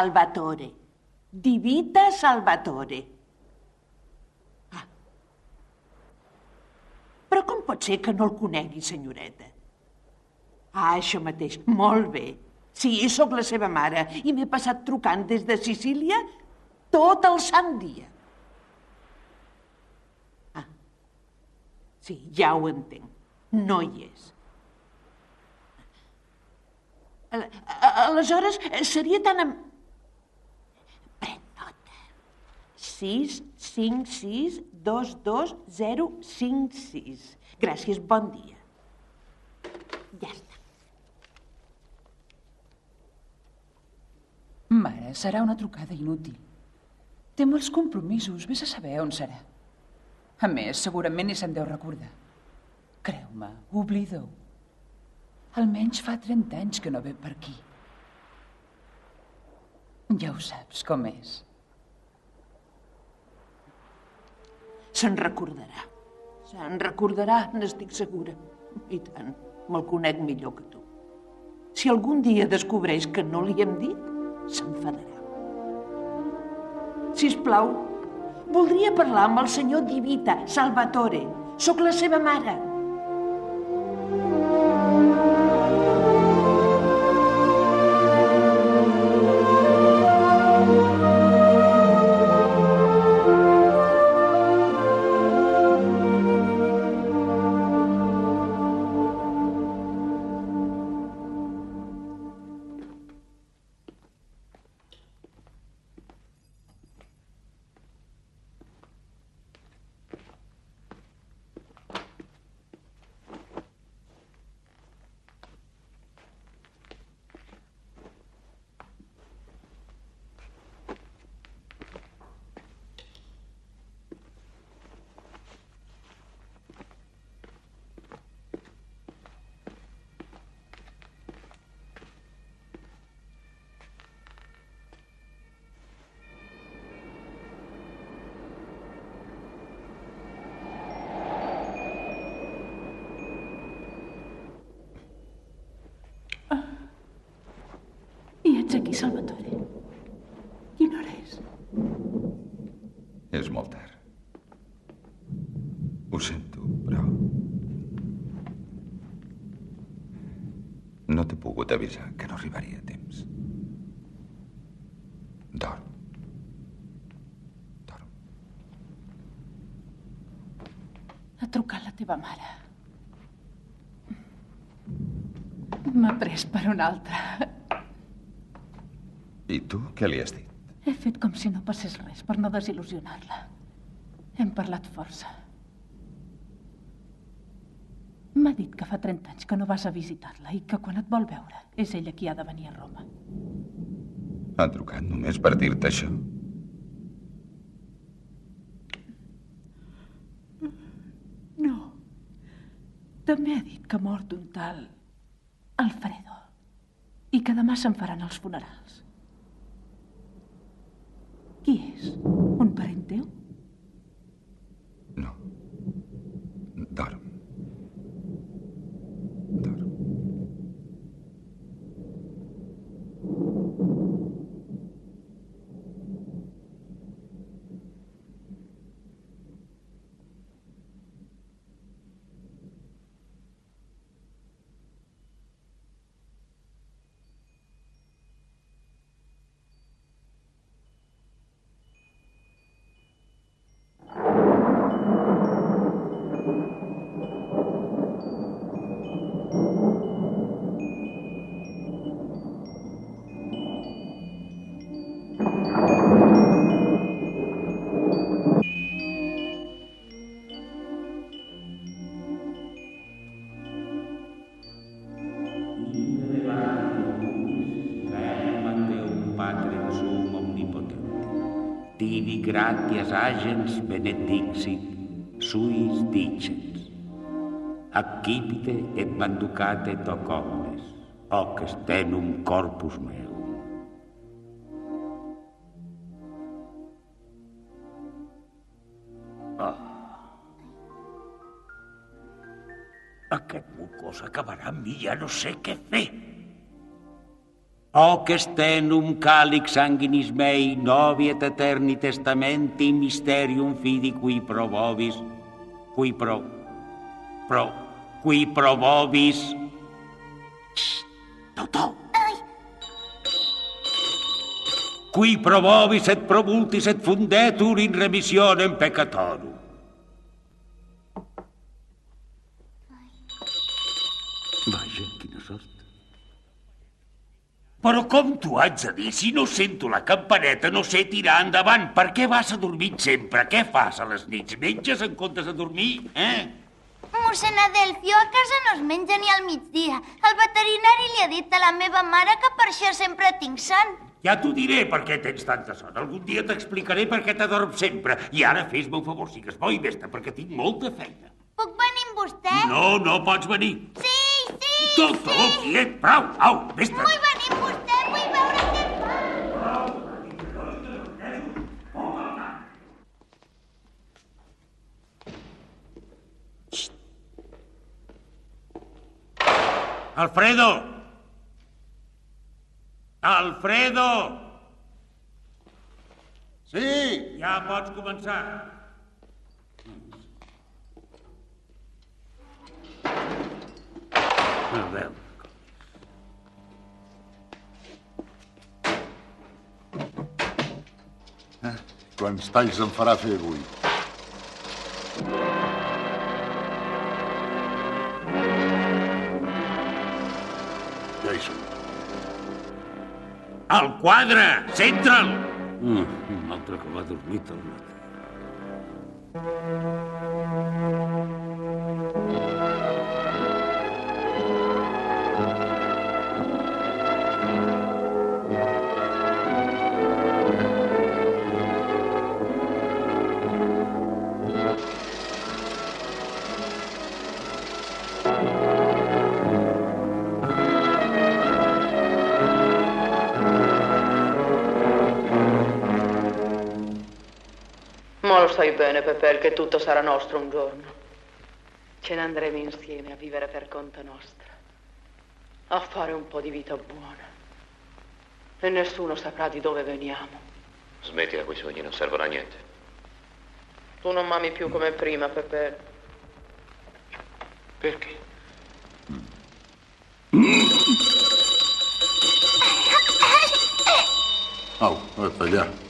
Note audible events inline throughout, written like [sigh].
Salvatore. Divita Salvatore. Ah. Però com pot ser que no el conegui, senyoreta? Ah, això mateix. Molt bé. Sí, sóc la seva mare i m'he passat trucant des de Sicília tot el sant dia. Ah, sí, ja ho entenc. No hi és. Aleshores, seria tan... Am... 6, 5, 6, 2, 2, 0, 5, 6. Gràcies, bon dia. Ja està. Mare, serà una trucada inútil. Té molts compromisos, vés a saber on serà. A més, segurament ni se'n deu recordar. Creu-me, oblida-ho. Almenys fa 30 anys que no ve per aquí. Ja ho saps com és. Se'n recordarà. Se'n recordarà, n'estic segura. I tant, me'l conec millor que tu. Si algun dia descobreix que no li hem dit, s'enfadarà. Si us plau, voldria parlar amb el senyor Divita, Salvatore. Sóc la seva mare. Teva mare. M'ha pres per una altra. I tu, què li has dit? He fet com si no passés res per no desil·lusionar-la. Hem parlat força. M'ha dit que fa 30 anys que no vas a visitar-la i que quan et vol veure és ella qui ha de venir a Roma. Ha trucat només per dir-te això? No. També ha dit que ha mort un tal Alfredo i que demà se'n faran els funerals. Tibi gratias agens benedixit suis dicens. Accipite et manducate toc omnes, hoc estenum corpus meu. Aquest mocós acabarà amb mi, ja no sé què fer. Hoc est tenum calix sanguinis mei, novi et eterni testamenti mysterium fidi qui probovis, qui pro, pro, qui probovis. Shhh, toto! Ai! Qui probovis et provultis et fundetur in remissionem peccatorum. Però com t'ho haig de dir? Si no sento la campaneta, no sé tirar endavant. Per què vas a dormir sempre? Què fas a les nits? Menges en comptes de dormir, eh? Mossèn Adelfio a casa no es menja ni al migdia. El veterinari li ha dit a la meva mare que per això sempre tinc son. Ja t'ho diré per què tens tanta son. Algun dia t'explicaré per què t'adorm sempre. I ara fes-me un favor, sigues bo i vés perquè tinc molta feina. Puc venir amb vostè? No, no pots venir. Sí, Tot, tot, quiet, prou, au, vés Vull venir amb vostè, vull veure què fa. Alfredo! Alfredo! Sí, Ja pots començar. A veure. quants talls em farà fer avui? Ja hi som. El quadre! Centra'l! Mm, un altre que va dormir tot sai bene, Pepe, che tutto sarà nostro un giorno. Ce ne andremo insieme a vivere per conto nostro, a fare un po' di vita buona. E nessuno saprà di dove veniamo. Smettila quei sogni, non servono a niente. Tu non m'ami più come prima, Pepe. Perché? Au, vaig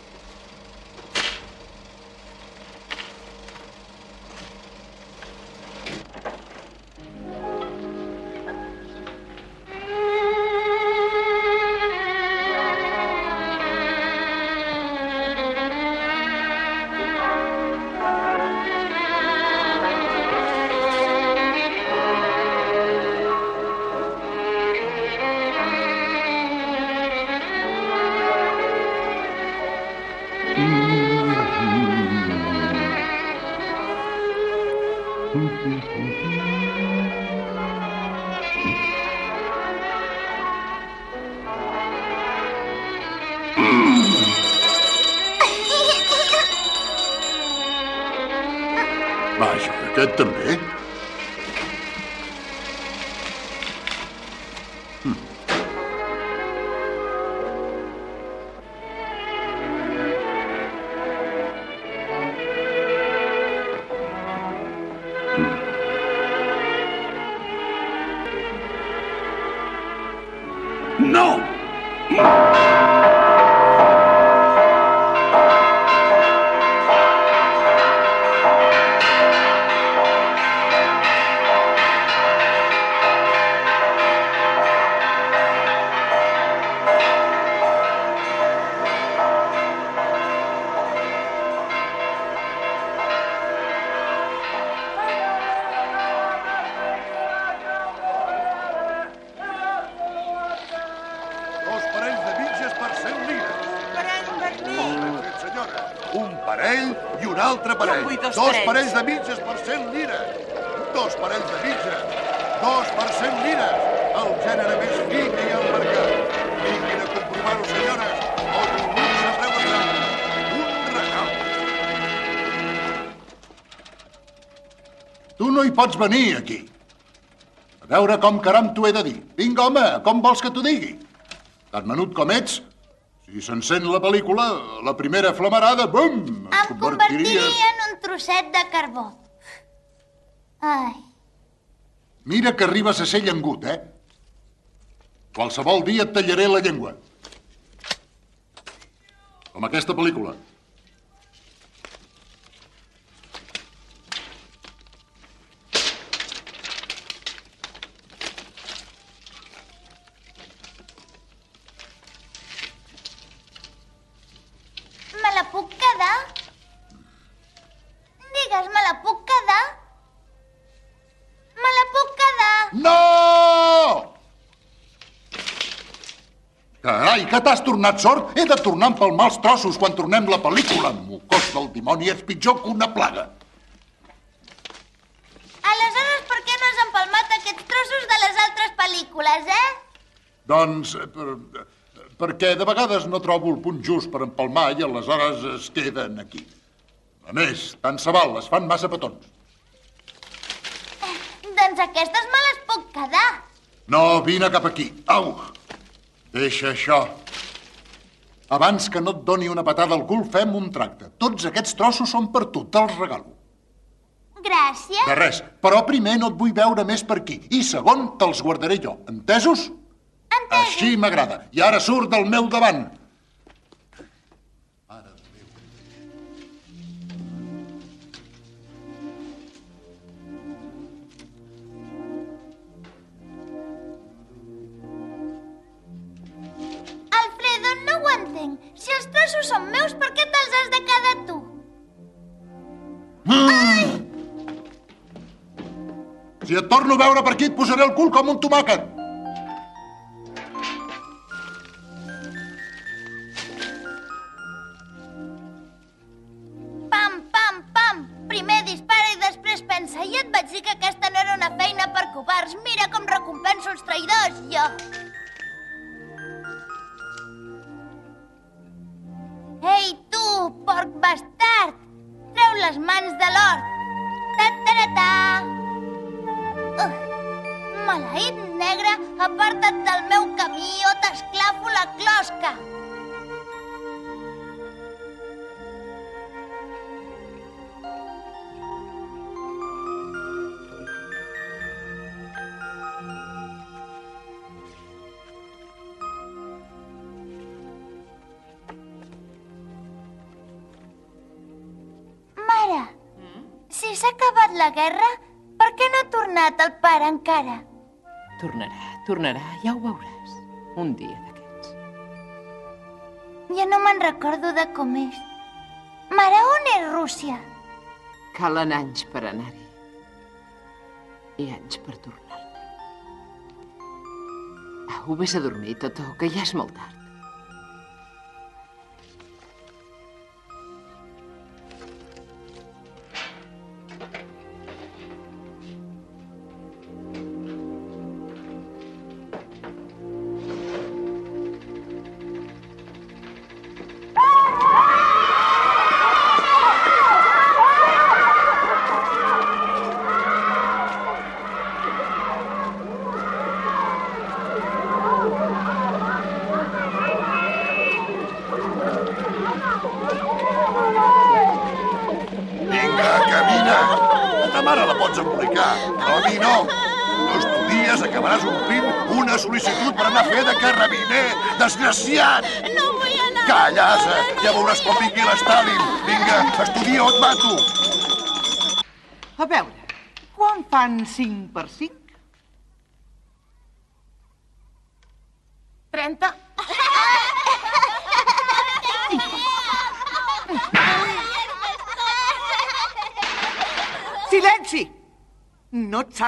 allà. Vaja, aquest venir, aquí. A veure com caram t'ho he de dir. Vinga, home, com vols que t'ho digui? Tan menut com ets, si s'encén la pel·lícula, la primera flamarada, bum! Em convertiria en un trosset de carbó. Ai, Mira que arribes a ser llengut, eh? Qualsevol dia et tallaré la llengua. Com aquesta pel·lícula. Tornat sort? He de tornar a empalmar els trossos quan tornem la pel·lícula. Mocós del dimoni, ets pitjor que una plaga. Aleshores, per què no has empalmat aquests trossos de les altres pel·lícules, eh? Doncs, eh, per, eh, perquè de vegades no trobo el punt just per empalmar i aleshores es queden aquí. A més, tant se val, es fan massa petons. Doncs aquestes me les puc quedar. No, vine cap aquí. Au! Deixa això. Abans que no et doni una patada al cul, fem un tracte. Tots aquests trossos són per tu, te'ls regalo. Gràcies. De res, però primer no et vull veure més per aquí. I segon, te'ls guardaré jo. Entesos? Entesos. Així m'agrada. I ara surt del meu davant. Si els trossos són meus, per què te'ls has de quedar tu? Si et torno a veure per aquí, et posaré el cul com un tomàquet. Les mans de l'hort! Ta-ta-ra-ta! Uh, maleït negre, aparta't del meu camí o t'esclafo la closca! La guerra, per què no ha tornat el pare encara? Tornarà, tornarà, ja ho veuràs. Un dia d'aquests. Ja no me'n recordo de com és. Mare, on és Rússia? Calen anys per anar-hi. I anys per tornar-ne. Au, vés a dormir, Totó, que ja és molt tard.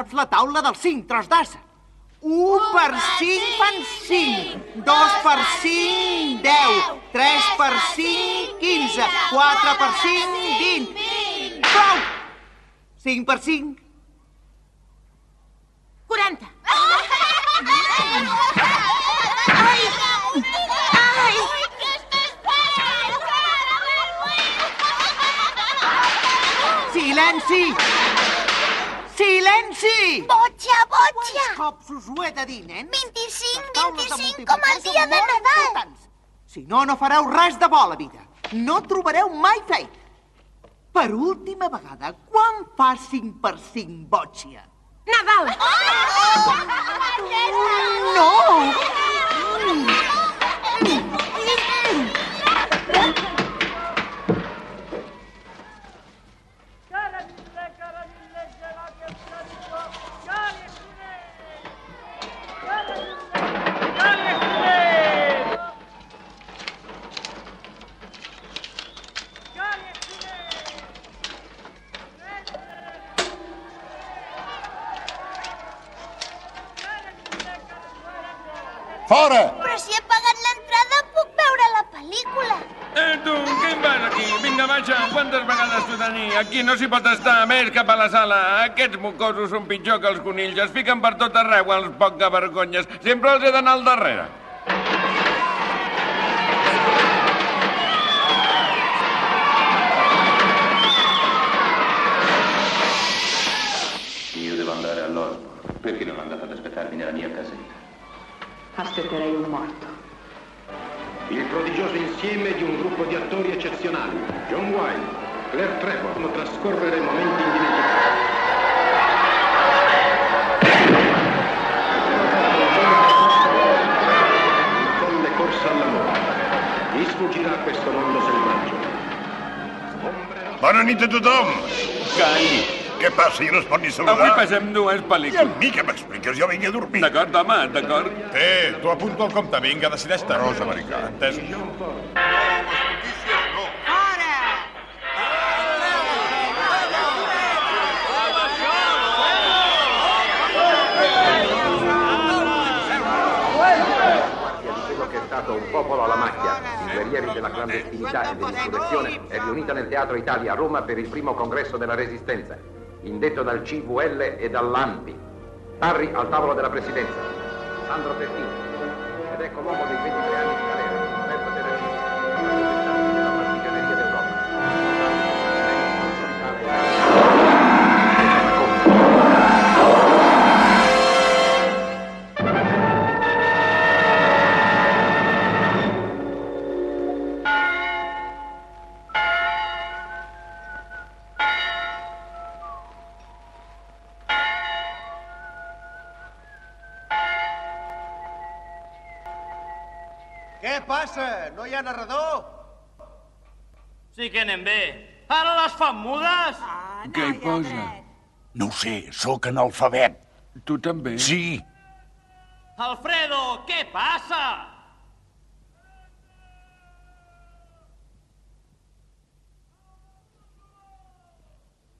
Saps la taula del 5, tros d'assa. 1 per 5 fan 5. 2 per 5, 10. 3 per 5, 15. 4 per 5, 20. Prou! 5 per 5. 40. Ai! Ai! Silenci! Silenci! Botxa, botxa! Quants cops us ho he de dir, nen? 25, Taules de 25, com el dia de Nadal. Si no, no fareu res de bo a la vida. No trobareu mai feina. Per última vegada, quan fa 5 per 5 bòtxia? Nadal! No! Fora! Però si he pagat l'entrada puc veure la pel·lícula. Eh, tu, què hi vas aquí? Vinga, baixa, quantes vegades t'ho de dir? Aquí no s'hi pot estar, més cap a la sala. Aquests mocosos són pitjor que els conills, es fiquen per tot arreu, els poca vergonyes. Sempre els he d'anar al darrere. Io devo andare all'orto. Perché non andate ad aspettarmi nella mia casetta? Aspetterei un morto. Il prodigioso insieme di un gruppo di attori eccezionali. John Wilde, Claire Trevor, fanno trascorrere momenti indimenticabili. Una folle corsa all'amore. Gli sfuggirà questo mondo selvaggio. Bona nit a tothom! Què passa? Jo no es pot ni saludar? Avui passem dues I a pel·lícules. mi què m'expliques? Jo vinc a dormir. D'acord, home, d'acord. Eh, t'ho apunto al compte. Vinga, decideix-te. Rosa americà. Entès? un popolo alla macchia, i guerrieri della clandestinità e dell'insurrezione, è riunita nel Teatro Italia a Roma per il primo congresso della Resistenza, indetto dal CVL e dall'ANPI. Parri al tavolo della presidenza. Sandro Pertini. Ed ecco l'uomo dei 23 anni No hi ha narrador? Sí que anem bé. Ara les fan mudes? Què hi posa? No ho sé, sóc analfabet. Tu també? Sí. Alfredo, què passa?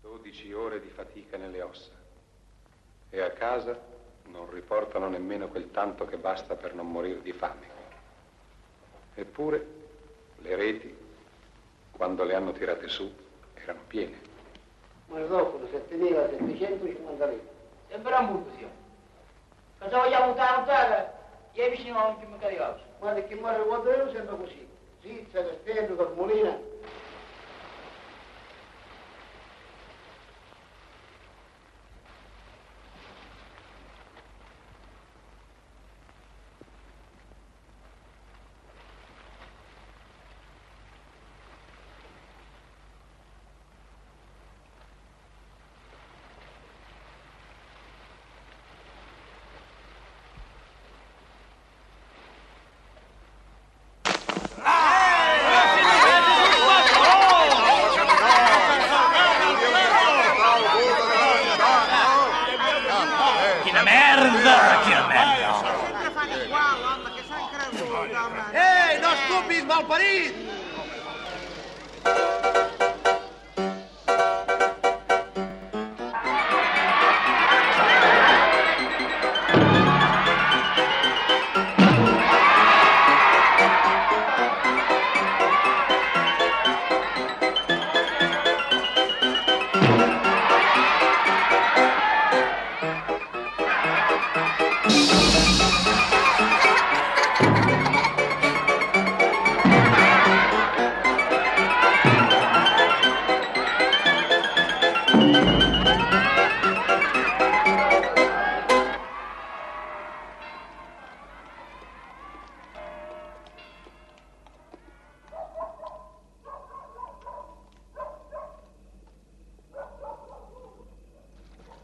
Dodici ore di fatica nelle ossa. E a casa non riportano nemmeno quel tanto che basta per non morire di fame. Eppure le reti, quando le hanno tirate su, erano piene. Ma dopo 7.750 lire. Sempre un buco, Cosa vogliamo tartare? Io vicino a un primo caricato. Guarda che muore quando io sembra così. Sì, c'è da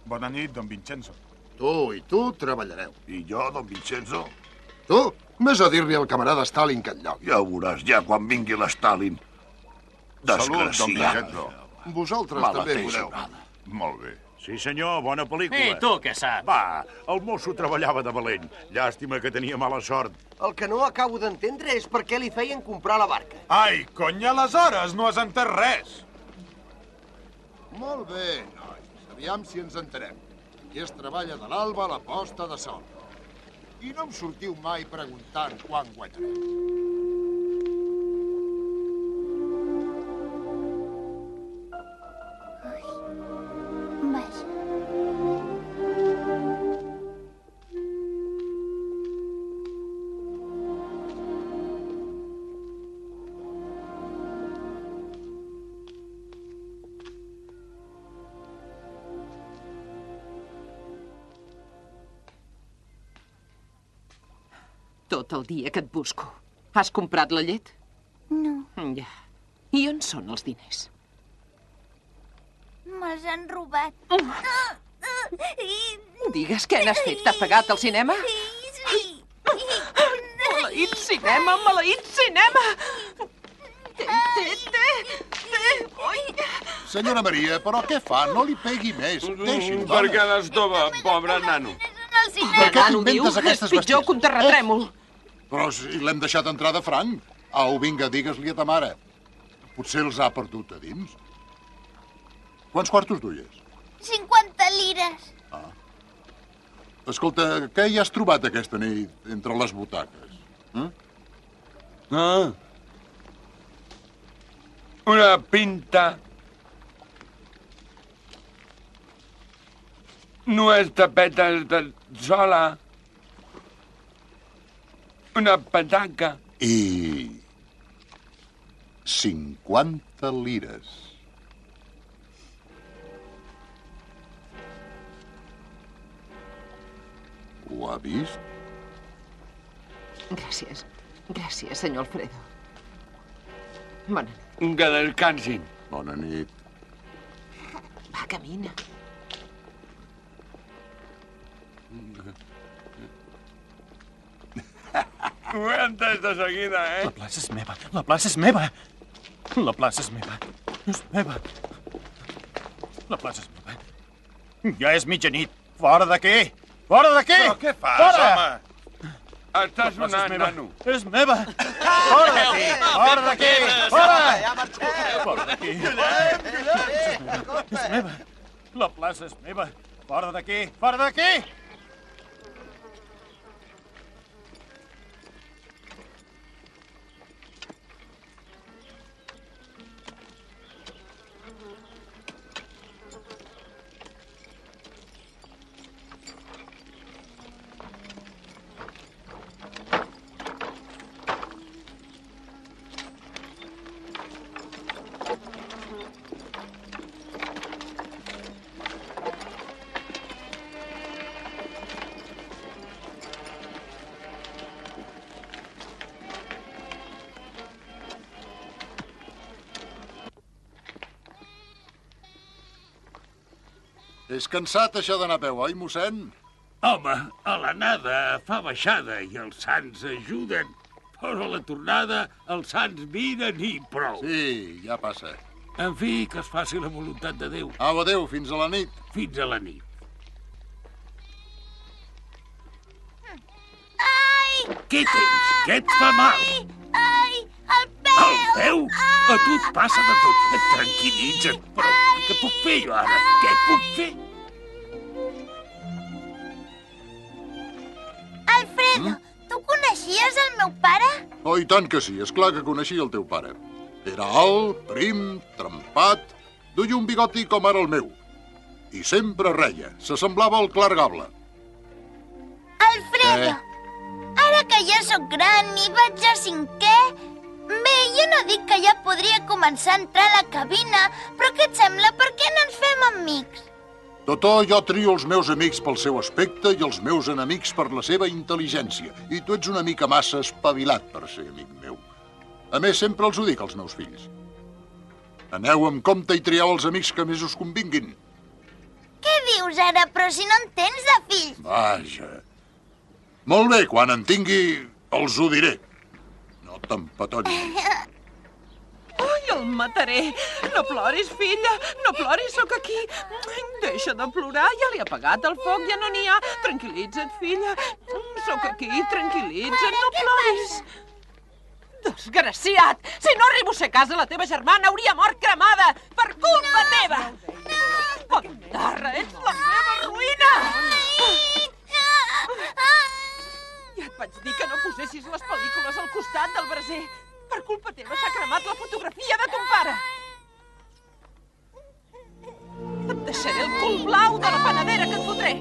Bona nit, don Vincenzo. Tu i tu treballareu. I jo, don Vincenzo? Tu, més a dir-li al camarada Stalin que enlloc. Ja ho veuràs, ja quan vingui l'Stalin. Salut, don Desgraciat. Vincenzo. Vosaltres Mala també veureu. Molt bé. Sí, senyor, bona pel·lícula. I tu què saps? Va, el mosso treballava de valent. Llàstima que tenia mala sort. El que no acabo d'entendre és per què li feien comprar la barca. Ai, cony, aleshores no has entès res. Molt bé. Aviam si ens entenem. Qui es treballa de l'alba a la posta de sol. I no em sortiu mai preguntant quan guanyarem. El dia que et busco. Has comprat la llet? No, Ja. I on són els diners? me'ls han robat. Digues què n'has fet? T'ha pagat el cinema? Maleït cinema, maleït cinema! Té, té, té, té, oi! Senyora Maria, però què fa? No li pegui més. Deixi'l, Per què l'estova, pobre nano? Per què t'inventes aquestes és pitjor que un terratrèmol. Però si l'hem deixat entrar de franc. Au, vinga, digues-li a ta mare. Potser els ha perdut a dins. Quants quartos duies? 50 lires. Escolta, què hi has trobat aquesta nit entre les butaques? Eh? Ah. Una pinta. Nues tapetes de sola. Una petaca. I... 50 lires. Ho ha vist? Gràcies. Gràcies, senyor Alfredo. Bona nit. Que descansin. Bona nit. Va, camina. Ho he entès de seguida, eh? La plaça és meva. La plaça és meva. La plaça és meva. És meva. La plaça és meva. Ja és mitjanit. Fora d'aquí! Fora d'aquí! Però què fas, Fora! home? Està La plaça és sonant, meva. nano. És meva! Fora d'aquí! Fora d'aquí! Fora! Fora d'aquí! És meva! La plaça és meva! Fora d'aquí! Fora d'aquí! És cansat, això d'anar a peu, oi, mossèn? Home, a l'anada fa baixada i els sants ajuden. Però a la tornada els sants miren i prou. Sí, ja passa. En fi, que es faci la voluntat de Déu. Au, adéu, fins a la nit. Fins a la nit. Ai! Què tens? Què et fa mal? Ai, el peu! El peu? A tu et passa de tot. Et tranquil·litza't. Però què puc fer jo ara? Què puc fer? Alfredo, tu coneixies el meu pare? Oh, i tant que sí, és clar que coneixia el teu pare. Era alt, prim, trempat, duia un bigoti com ara el meu. I sempre reia, s'assemblava al Clark Gable. Alfredo, ara que ja sóc gran i vaig a cinquè... Bé, jo no dic que ja podria començar a entrar a la cabina, però què et sembla? Per què no ens fem amics? Totó, jo trio els meus amics pel seu aspecte i els meus enemics per la seva intel·ligència. I tu ets una mica massa espavilat per ser amic meu. A més, sempre els ho dic als meus fills. Aneu amb compte i trieu els amics que més us convinguin. Què dius ara? Però si no en tens de fills. Vaja. Molt bé, quan en tingui, els ho diré. No t'empatonis. Ai, el mataré. No ploris, filla. No ploris, sóc aquí. Ai, Deixa de plorar. Ja li ha apagat el foc, ja no n'hi ha. Tranquil·litza't, filla. Sóc aquí, tranquil·litza't. No ploris. Desgraciat! Si no arribo a ser a casa, la teva germana hauria mort cremada per culpa teva! Pandarra, ets la meva ruïna! Ja et vaig dir que no posessis les pel·lícules al costat del braser. Per culpa teva s'ha cremat la fotografia de ton pare. Et deixaré el cul blau de la panadera que et fotré.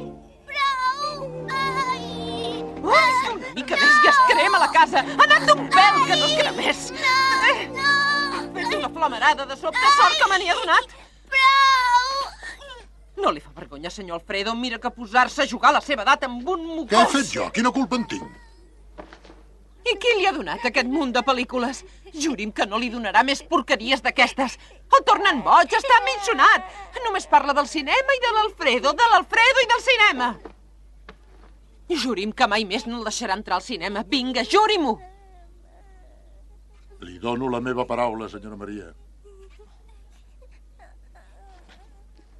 Oh, si una mica més i es crema la casa. Ha anat d'un pèl que no es cremés. Eh, Fes una flamarada de sobte, sort que me n'hi ha donat. No li fa vergonya, senyor Alfredo. Mira que posar-se a jugar a la seva edat amb un mocós. Què he fet jo? Quina culpa en tinc? I qui li ha donat aquest munt de pel·lícules? Juri'm que no li donarà més porqueries d'aquestes. El tornen boig, està mitjonat. Només parla del cinema i de l'Alfredo, de l'Alfredo i del cinema. Juri'm que mai més no el deixarà entrar al cinema. Vinga, juri-m'ho! Li dono la meva paraula, senyora Maria.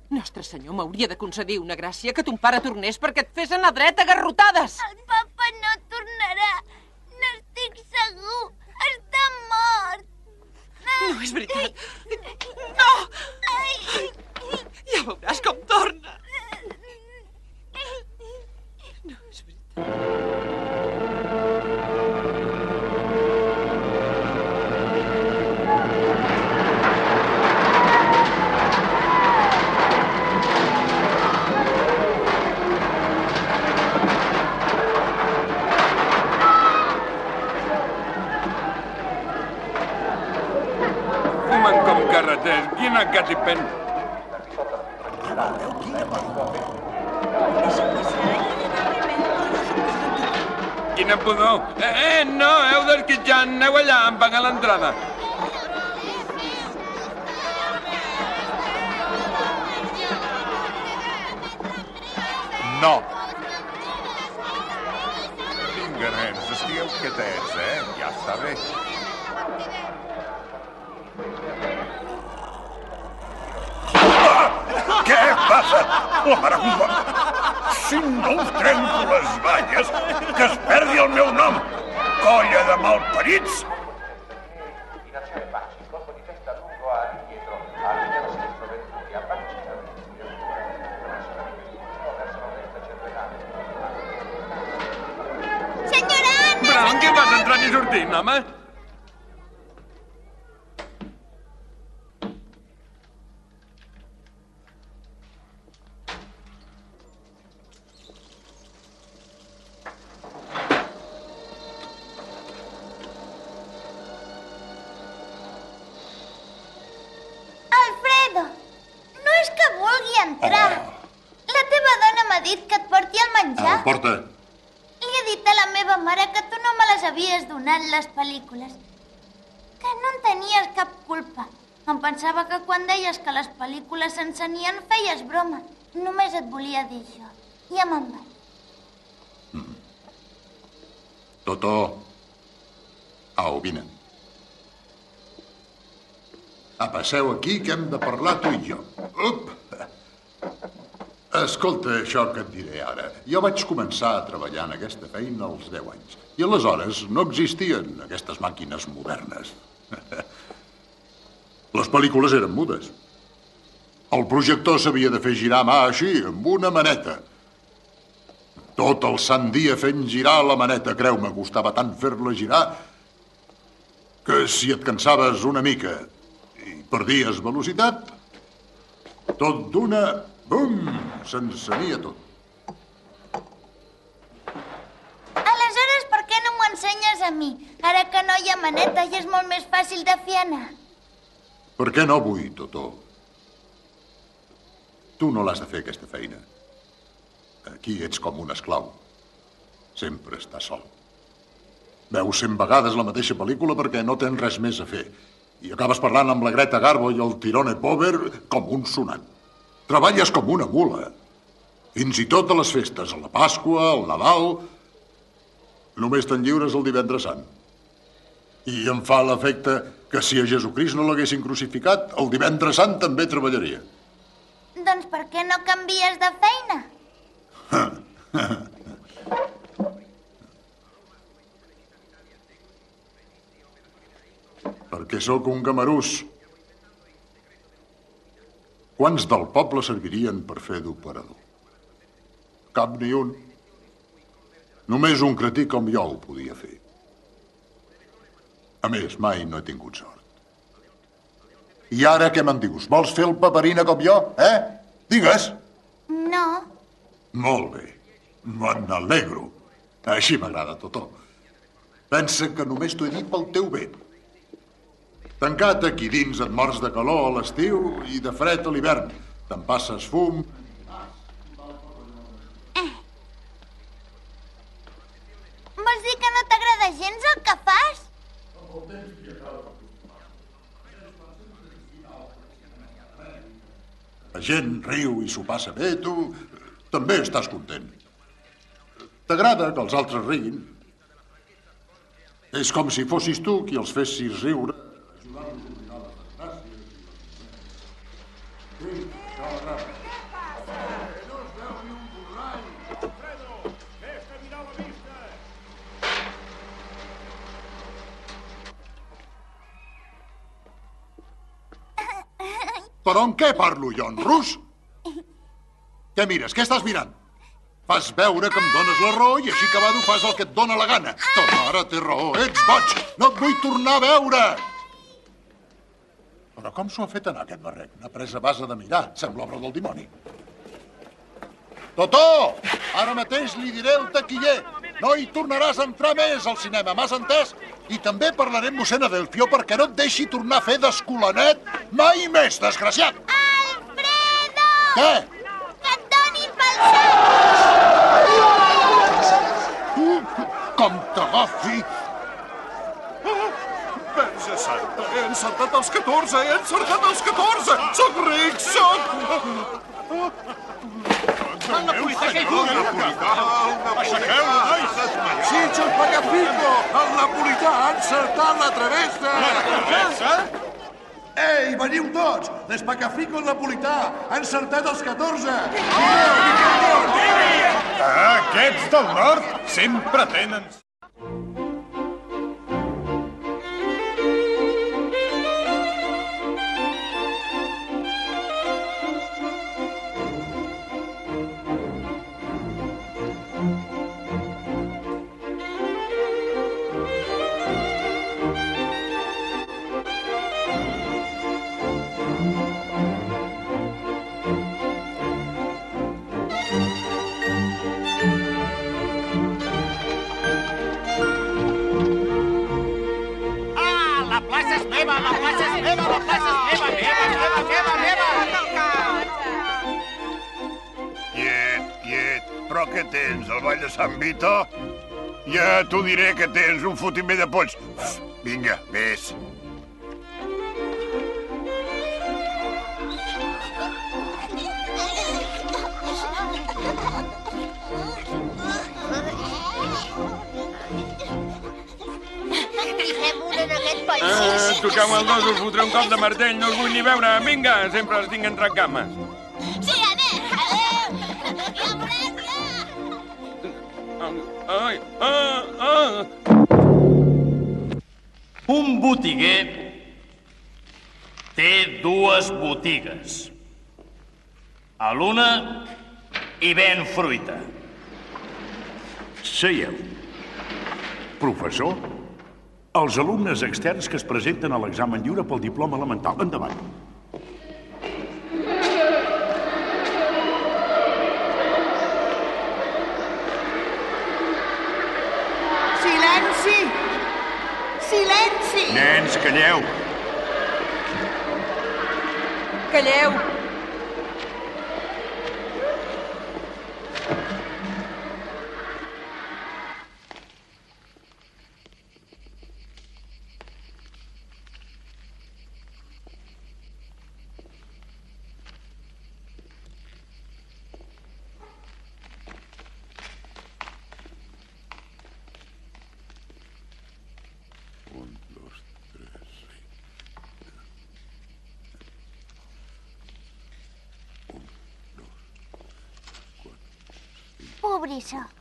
Nostre senyor m'hauria de concedir una gràcia que ton pare tornés perquè et fes anar dret a garrotades. El papa no tornarà. N'estic segur. Està mort. No és veritat. No! Ja veuràs com torna. No és veritat. Quina catipen. Quina pudor. Eh, eh, no, heu d'esquitjar. Aneu allà, em paga l'entrada. No. Vinga, nens, estigueu quietets, eh? Ja està bé. Què passa? La mare meva! Si no us trenco les banyes, que es perdi el meu nom! Colla de malparits! Senyora Anna! Però en què vas entrant i sortint, home? Pel·lícules. Que no en tenies cap culpa. Em pensava que quan deies que les pel·lícules s'encenien feies broma. Només et volia dir això. Ja me'n vaig. Totó. Au, vine. Ah, passeu aquí, que hem de parlar tu i jo. Up! Escolta, això que et diré ara. Jo vaig començar a treballar en aquesta feina als 10 anys. I aleshores no existien aquestes màquines modernes. [laughs] Les pel·lícules eren mudes. El projector s'havia de fer girar mà així, amb una maneta. Tot el sant dia fent girar la maneta, creu-me, costava tant fer-la girar que si et cansaves una mica i perdies velocitat, tot d'una, bum, s'encenia tot. Aleshores, per què no m'ho ensenyes a mi? Ara que no hi ha maneta i és molt més fàcil de fer anar. Per què no vull, Totó? Tu no l'has de fer, aquesta feina. Aquí ets com un esclau. Sempre estàs sol. Veus cent vegades la mateixa pel·lícula perquè no tens res més a fer. I acabes parlant amb la Greta Garbo i el Tirone Pover com un sonat. Treballes com una mula. Fins i tot a les festes, a la Pasqua, al Nadal... Només te'n lliures el divendres sant. I em fa l'efecte que si a Jesucrist no l'haguessin crucificat, el divendres sant també treballaria. Doncs per què no canvies de feina? [laughs] Perquè sóc un gamarús. Quants del poble servirien per fer d'operador? Cap ni un. Només un cretí com jo ho podia fer. A més, mai no he tingut sort. I ara què me'n dius? Vols fer el paperina com jo, eh? Digues. No. Molt bé. Me n'alegro. Així m'agrada, Totó. Pensa que només t'ho he dit pel teu bé. Tancat aquí dins et mors de calor a l'estiu i de fred a l'hivern. Te'n passes fum. Vols dir que no t'agrada gens el que fas? La gent riu i s'ho passa bé, tu també estàs content. T'agrada que els altres riguin? És com si fossis tu qui els fessis riure. Però en què parlo jo, en rus? Què mires? Què estàs mirant? Fas veure que em dones la raó i així acabado fas el que et dóna la gana. Ta mare té raó, ets boig! No et vull tornar a veure! Com s'ho ha fet anar, aquest barret? Una presa base de mirar. Sembla obra del dimoni. Totó! Ara mateix li diré al taquiller. No hi tornaràs a entrar més al cinema, m'has entès? I també parlaré amb mossèn Adelfio perquè no et deixi tornar a fer d'escolanet mai més, desgraciat! Alfredo! Què? Que et doni pel sac! Com t'agafi! Santa, he encertat els 14, he encertat els 14! Soc ric, soc... Napolità que hi napolità! Aixequeu-lo, Sí, el Pagafico! El napolità ha encertat la travessa! La travessa? Ei, veniu tots! L'Espacafico el napolità ha encertat els 14! Ah, aquests del nord sempre tenen... Què tens, el ball de Sant Vito? Ja t'ho diré que tens un fotimer de polls. Vinga, vés. Ah, país. toqueu el dos, us fotré un cop de martell, no us vull ni veure. Vinga, sempre els tinc entre cames. Ai, ah, ah. Un botiguer té dues botigues. A l'una hi ven fruita. Seieu. Professor, els alumnes externs que es presenten a l'examen lliure pel diploma elemental. Endavant. Silenci! Silenci! Nens, calleu. Calleu! 上。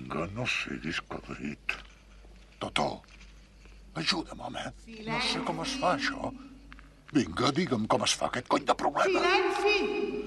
Vinga, no siguis cabrit. Totó, ajuda'm, home. No sé com es fa, això. Vinga, digue'm com es fa aquest cony de problema. Silenci!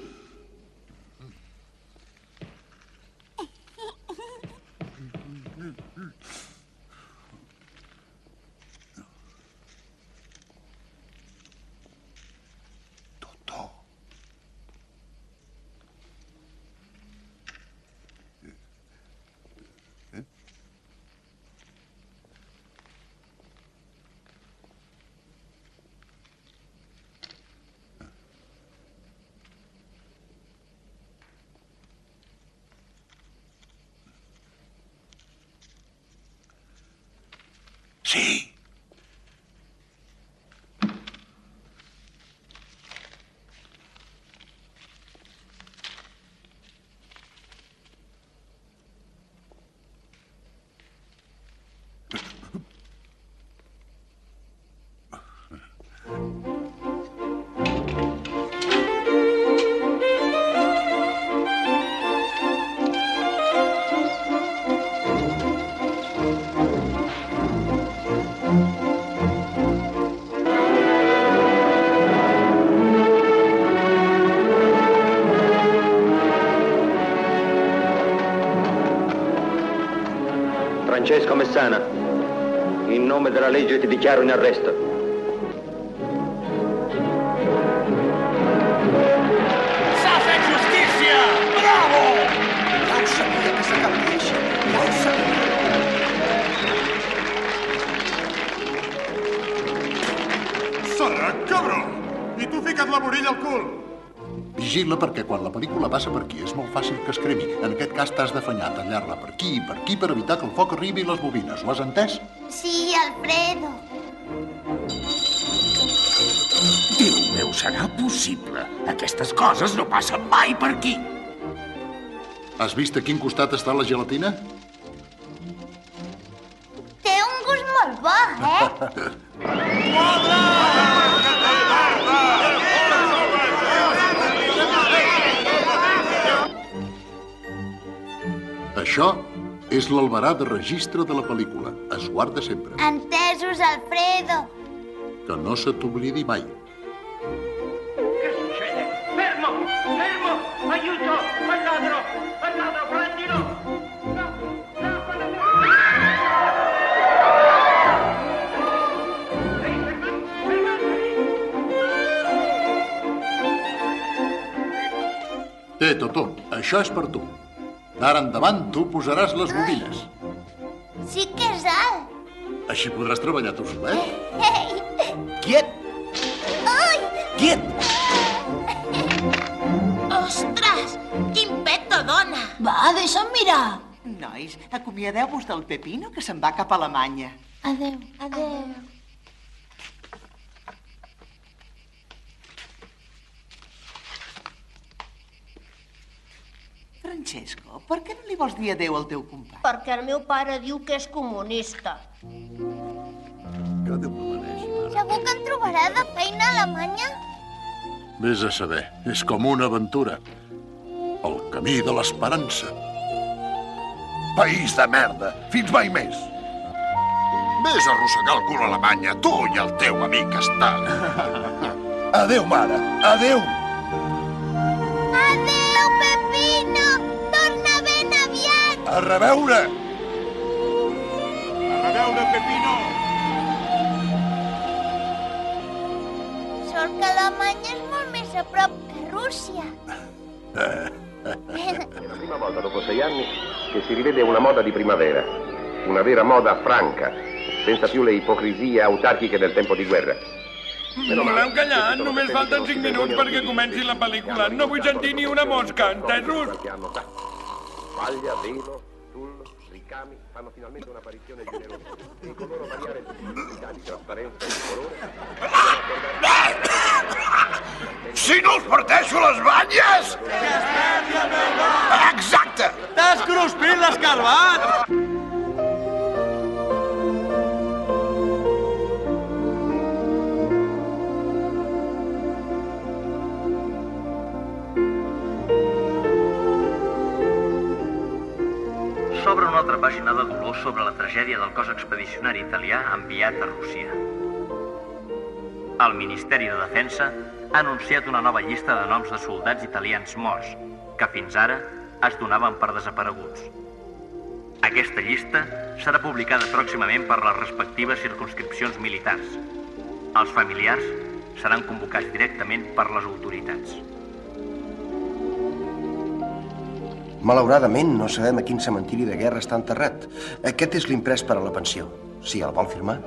Francesco Messana, in nome della legge ti dichiaro in arresto. Fica't la vorilla al cul! Vigila perquè quan la pel·lícula passa per aquí és molt fàcil que es cremi. En aquest cas t'has d'afanyar a tallar-la aquí i per aquí per evitar que el foc arribi a les bobines. Ho has entès? Sí, Alfredo. Déu meu, serà possible? Aquestes coses no passen mai per aquí. Has vist a quin costat està la gelatina? És l'albarà de registre de la pel·lícula. Es guarda sempre. Entesos, Alfredo. Que no se t'oblidi mai. Che succede? Fermo! Fermo! Aiuto! Al ladro! Al ladro, prendilo! Té, Totó, això és per tu. D'ara endavant tu posaràs les bobines. Sí que és alt. Així podràs treballar tu solet. Ei! Quiet! Ai! Quiet! Ostres! Quin pet de dona! Va, deixa'm mirar. Nois, acomiadeu-vos del Pepino que se'n va cap a Alemanya. Adéu. Adéu. Francesco, per què no li vols dir adéu al teu company? Perquè el meu pare diu que és comunista. Que Déu l'amaneixi. Segur que en trobarà de feina a Alemanya? Vés a saber, és com una aventura. El camí de l'esperança. País de merda! Fins mai més! Vés a arrossegar el cul a Alemanya, tu i el teu amic Stalin. [laughs] Adéu, mare. Adéu. Adéu, Pepino! A reveure. A reveure, Pepino! Sort que Alemanya és molt més a prop que Rússia. È la prima volta dopo sei anni che si rivede una moda di primavera, una vera moda franca, senza più le ipocrisie autarchiche del tempo di guerra. Voleu callar? Només falten 5 minuts perquè comenci la pel·lícula. No vull sentir ni una mosca, entesos? Paglia, velo, tul, ricami fanno finalmente un'apparizione generosa. Di coloro variare di trasparenza e di colore. Si no us parteixo les banyes! Exacte! T'has cruspit l'escarbat! S'obre una altra pàgina de dolor sobre la tragèdia del cos expedicionari italià enviat a Rússia. El Ministeri de Defensa ha anunciat una nova llista de noms de soldats italians morts, que fins ara es donaven per desapareguts. Aquesta llista serà publicada pròximament per les respectives circunscripcions militars. Els familiars seran convocats directament per les autoritats. Malauradament, no sabem a quin cementiri de guerra està enterrat. Aquest és l'imprès per a la pensió. Si el vol firmar.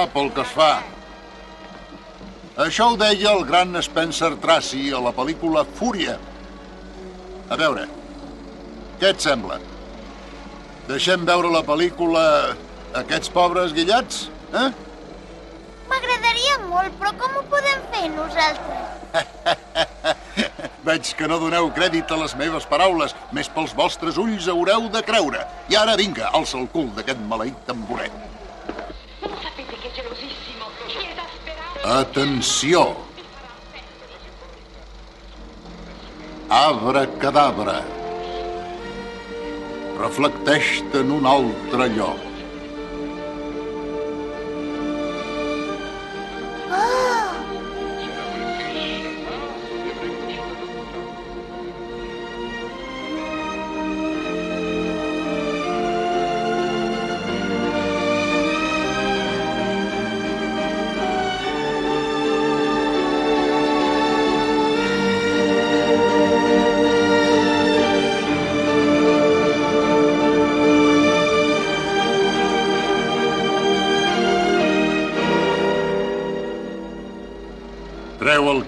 Sap el que es fa. Això ho deia el gran Spencer Tracy a la pel·lícula Fúria. A veure, què et sembla? Deixem veure la pel·lícula Aquests pobres guillats? Eh? M'agradaria molt, però com ho podem fer nosaltres? [laughs] Veig que no doneu crèdit a les meves paraules. Més pels vostres ulls haureu de creure. I ara vinga, alça el cul d'aquest maleït tamboret. Atenció! Abra cadabra. Reflecteix-te en un altre lloc.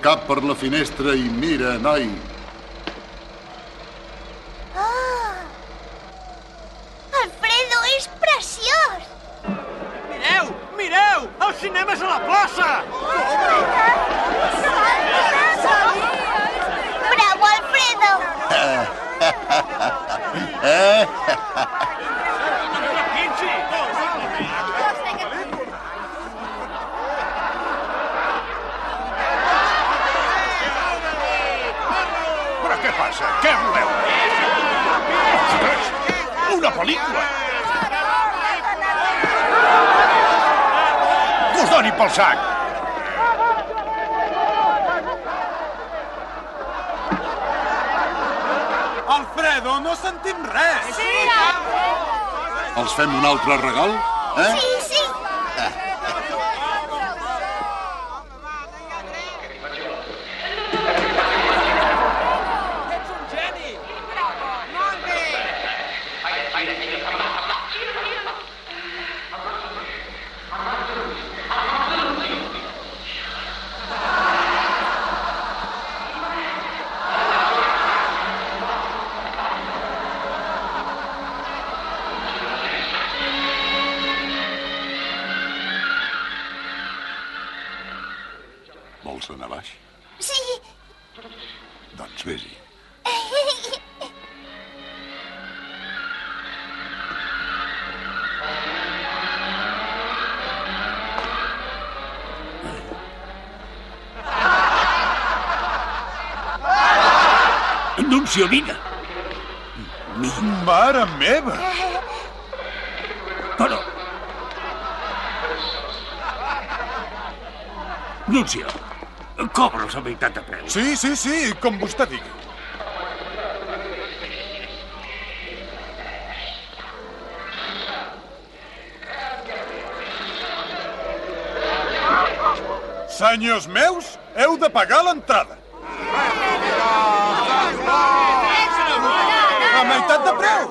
Cap per la finestra i mira, noi. Oh! Alfredo, és preciós! Mireu, mireu! El cinema és a la plaça! Bravo, Alfredo! eh? [laughs] Però què passa? Què voleu? Ostres! Una pel·lícula! Que us doni pel sac! Alfredo, no sentim res! Sí, Els fem un altre regal? Eh? Sí, Vine! Mare meva! Però... Nuncio, cobres la meitat de preu. Sí, sí, sí, com vostè digui. Senyors meus, heu de pagar l'entrada. A meitat de preu.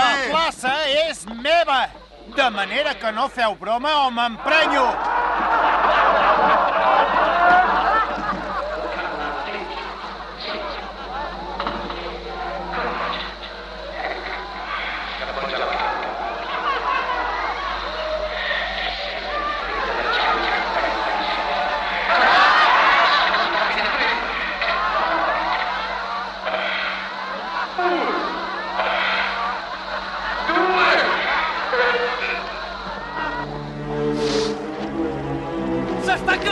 La plaça és meva! De manera que no feu broma o m'emprenyo!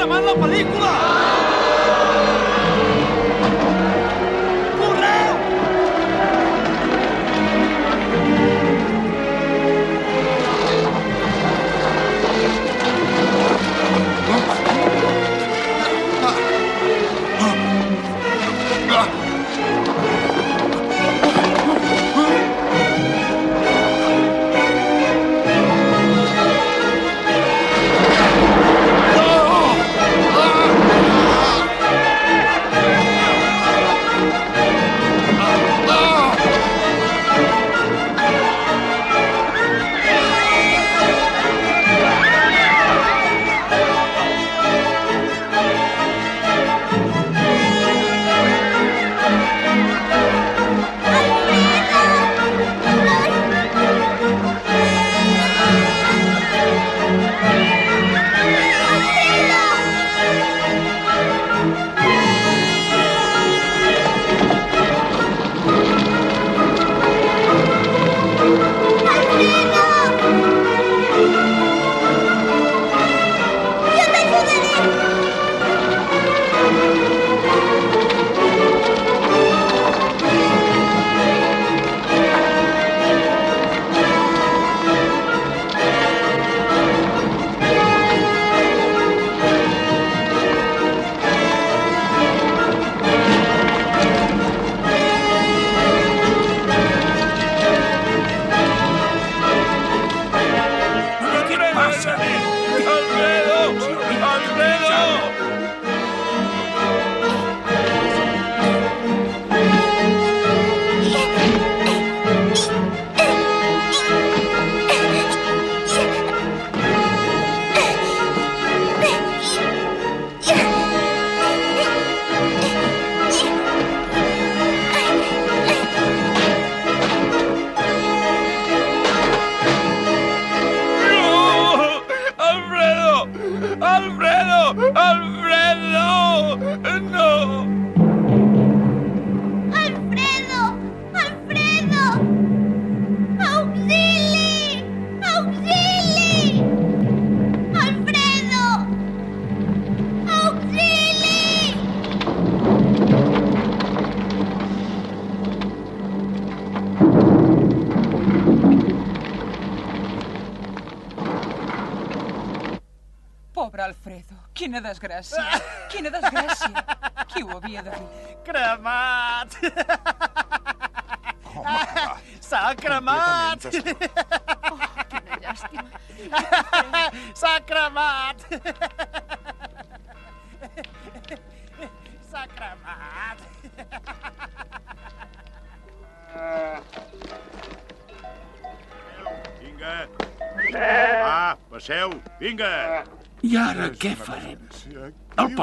S'està cremant la pel·lícula!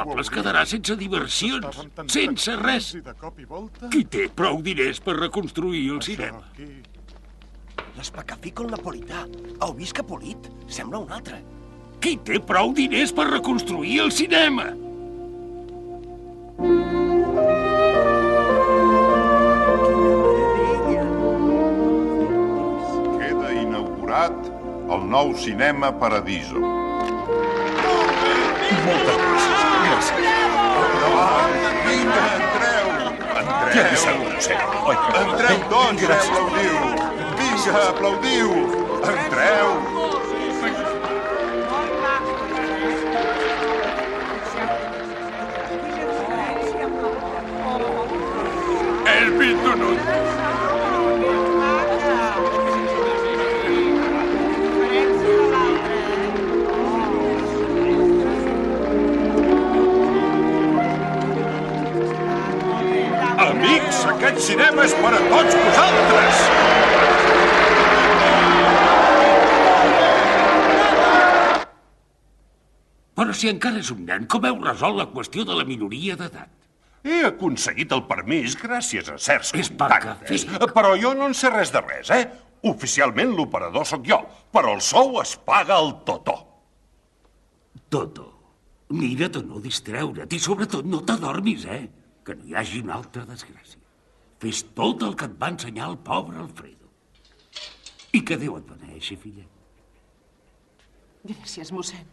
Poble es quedarà sense diversions, sense res. Qui té prou diners per reconstruir el cinema? L'espacafico napolità. Heu vist que polit? Sembla un altre. Qui té prou diners per reconstruir el cinema? Queda inaugurat el nou cinema Paradiso. Moltes vinga, entreu. Entreu. Ja. Oi, Entreu Gràcies. aplaudiu. Vinga, aplaudiu. Entreu. Cinema és per a tots vosaltres. Però si encara és un nen, com heu resolt la qüestió de la minoria d'edat? He aconseguit el permís gràcies a certs És contactes. Però jo no en sé res de res, eh? Oficialment l'operador sóc jo, però el sou es paga al Totó. Toto, mira de no distreure't i sobretot no t'adormis, eh? Que no hi hagi una altra desgràcia. Fes tot el que et va ensenyar el pobre Alfredo. I que Déu et beneixi, fillet. Gràcies, mossèn.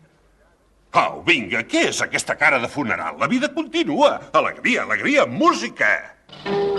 Au, vinga, què és aquesta cara de funeral? La vida continua. Alegria, alegria, música. Tengo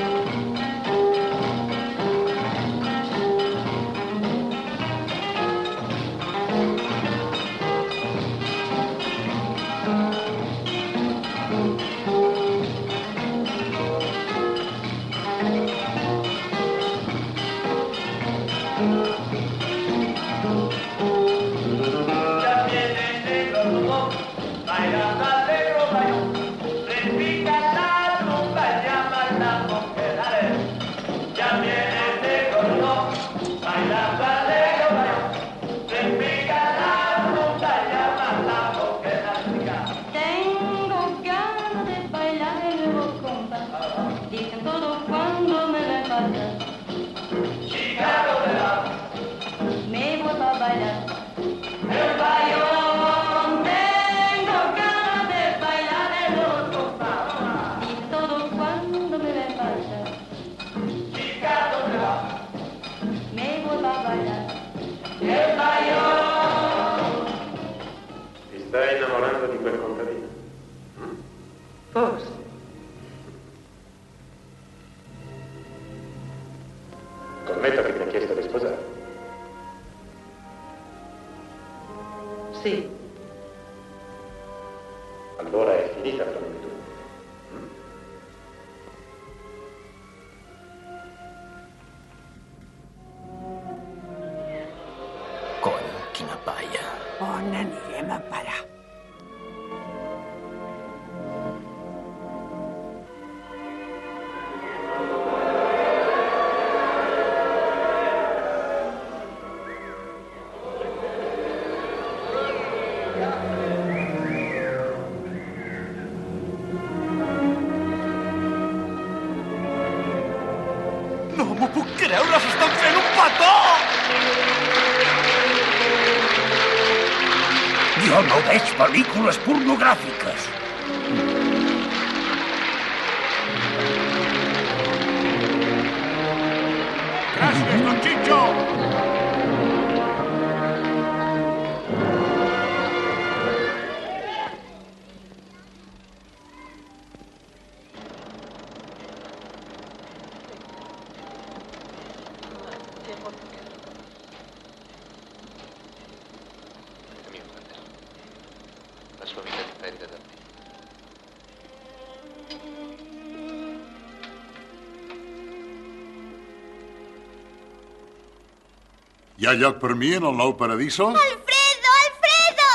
Hi ha lloc per mi en el nou paradiso? Alfredo, Alfredo!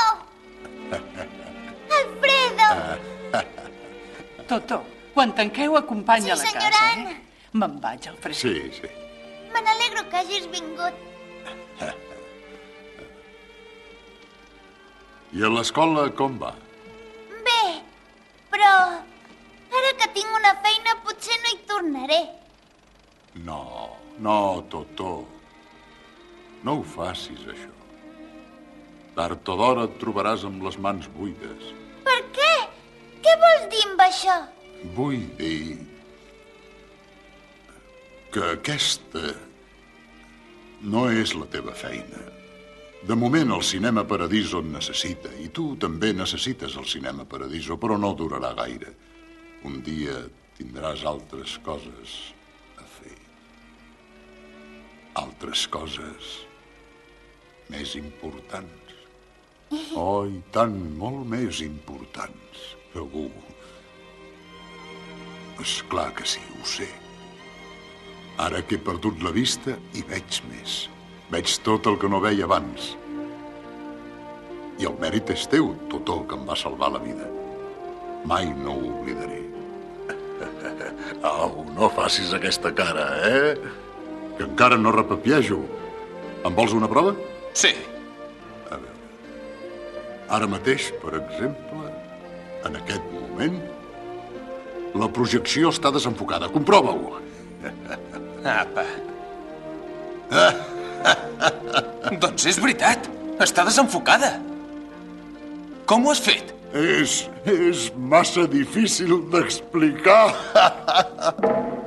[laughs] Alfredo! Toto, quan tanqueu, acompanya Sí, la senyora casa, Anna. eh? Me'n vaig al fred. Sí, sí. Me n'alegro que hagis vingut. [laughs] I a l'escola com va? No ho facis, això. Tard o d'hora et trobaràs amb les mans buides. Per què? Què vols dir amb això? Vull dir que aquesta no és la teva feina. De moment el cinema Paradiso et necessita, i tu també necessites el cinema Paradiso, però no durarà gaire. Un dia tindràs altres coses a fer. Altres coses més importants. Oh, i tant, molt més importants, segur. És clar que sí, ho sé. Ara que he perdut la vista, hi veig més. Veig tot el que no veia abans. I el mèrit és teu, Totó, que em va salvar la vida. Mai no ho oblidaré. Au, no facis aquesta cara, eh? Que encara no repapiejo. En vols una prova? Sí. A veure. Ara mateix, per exemple, en aquest moment, la projecció està desenfocada. Comprova-ho. [laughs] Apa. [laughs] doncs és veritat. Està desenfocada. Com ho has fet? És, és massa difícil d'explicar. [laughs]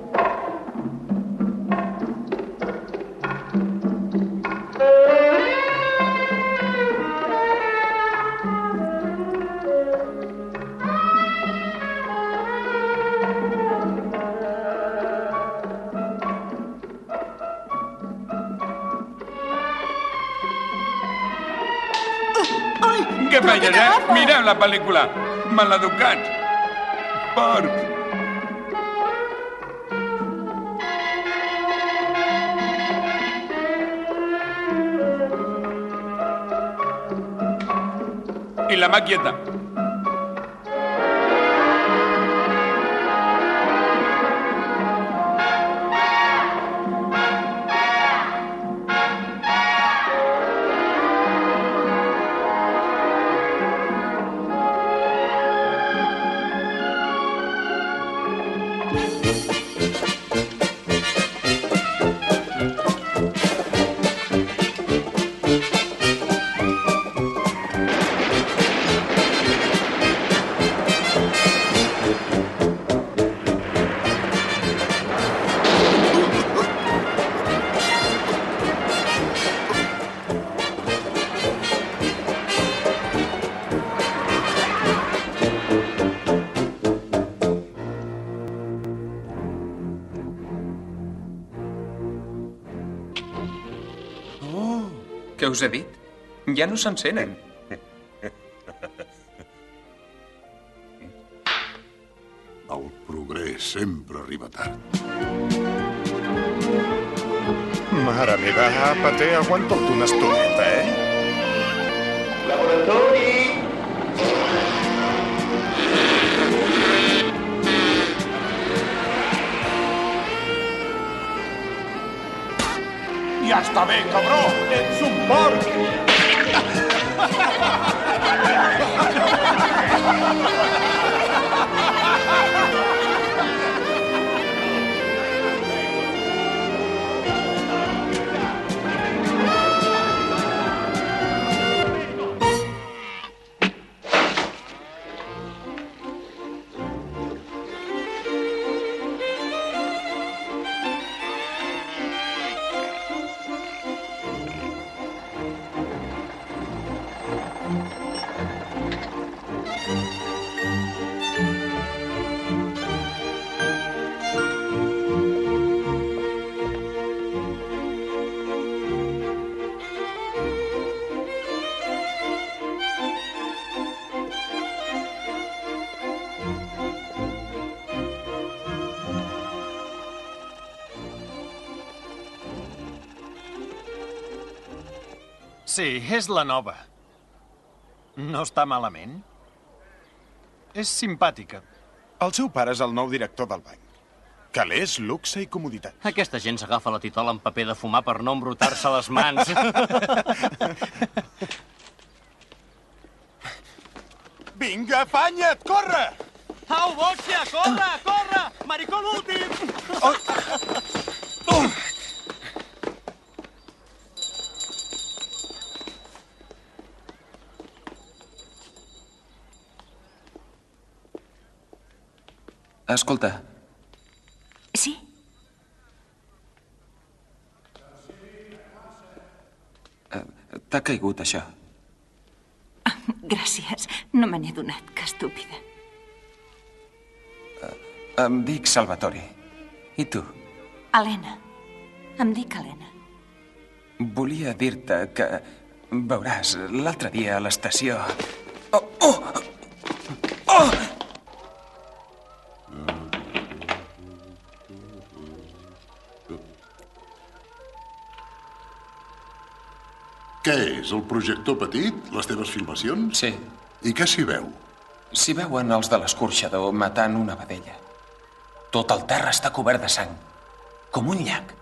feies, eh? Mireu la pel·lícula. Maleducats. Porc. I la mà quieta. Us he dit? Ja no s'encenen. El progrés sempre arriba tard. Mare meva, Paté, aguanta't una estoneta, Sí, és la nova. No està malament. És simpàtica. El seu pare és el nou director del banc. Calés, luxe i comoditat. Aquesta gent s'agafa la titola en paper de fumar per no embrutar-se les mans. [laughs] Vinga, afanya't, corre! Au, bòxia, corre, corre! Maricó l'últim! Oh. Escolta, Sí? eh, t'ha caigut això. Gràcies. No me n'he donat, que estúpida. Em dic Salvatore. I tu? Helena. Em dic Helena. Volia dir-te que... Veuràs, l'altre dia a l'estació... Què és, el projector petit? Les teves filmacions? Sí. I què s'hi veu? S'hi veuen els de l'escorxador matant una vedella. Tot el terra està cobert de sang, com un llac.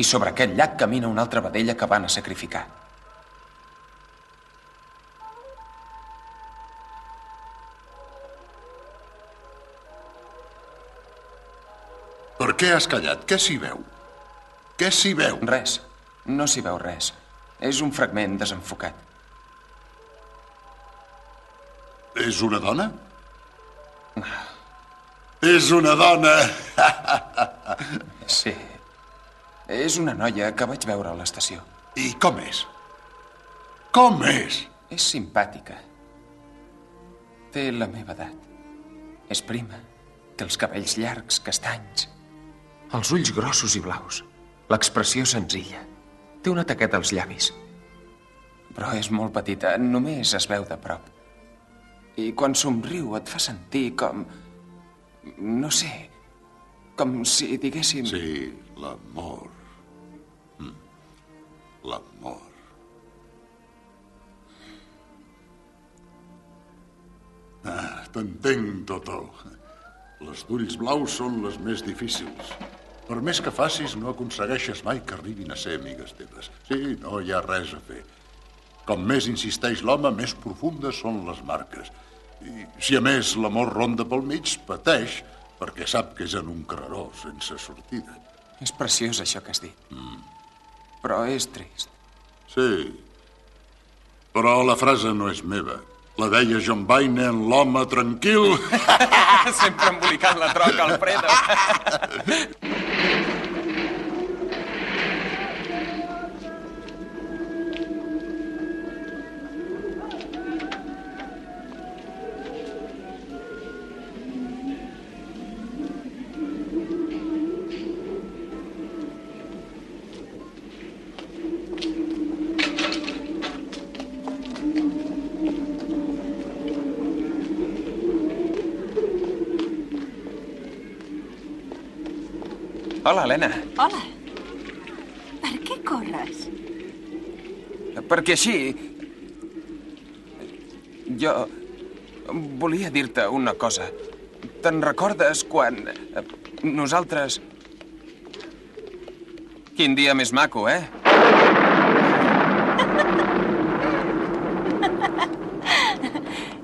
I sobre aquest llac camina una altra vedella que van a sacrificar. Per què has callat? Què s'hi veu? Què s'hi veu? Res. No s'hi veu res. És un fragment desenfocat. És una dona? És una dona! [laughs] Sí. És una noia que vaig veure a l'estació. I com és? Com és? És simpàtica. Té la meva edat. És prima. Té els cabells llargs, castanys. Els ulls grossos i blaus. L'expressió senzilla. Té una taqueta als llavis. Però és molt petita, només es veu de prop. I quan somriu et fa sentir com... No sé, com si diguéssim... Sí, l'amor. Mm. L'amor. Ah, t'entenc, Totó. Les d'ulls blaus són les més difícils. Per més que facis, no aconsegueixes mai que arribin a ser amigues teves. Sí, no hi ha res a fer. Com més insisteix l'home, més profundes són les marques. I si a més l'amor ronda pel mig, pateix perquè sap que és en un carreró sense sortida. És preciós això que has dit. Mm. Però és trist. Sí, però la frase no és meva. La deia John Baine en l'home tranquil. [laughs] Sempre embolicant la troca, Alfredo. [laughs] Hola, Helena. Hola. Per què corres? Perquè així... Jo volia dir-te una cosa. Te'n recordes quan eh, nosaltres... Quin dia més maco, eh?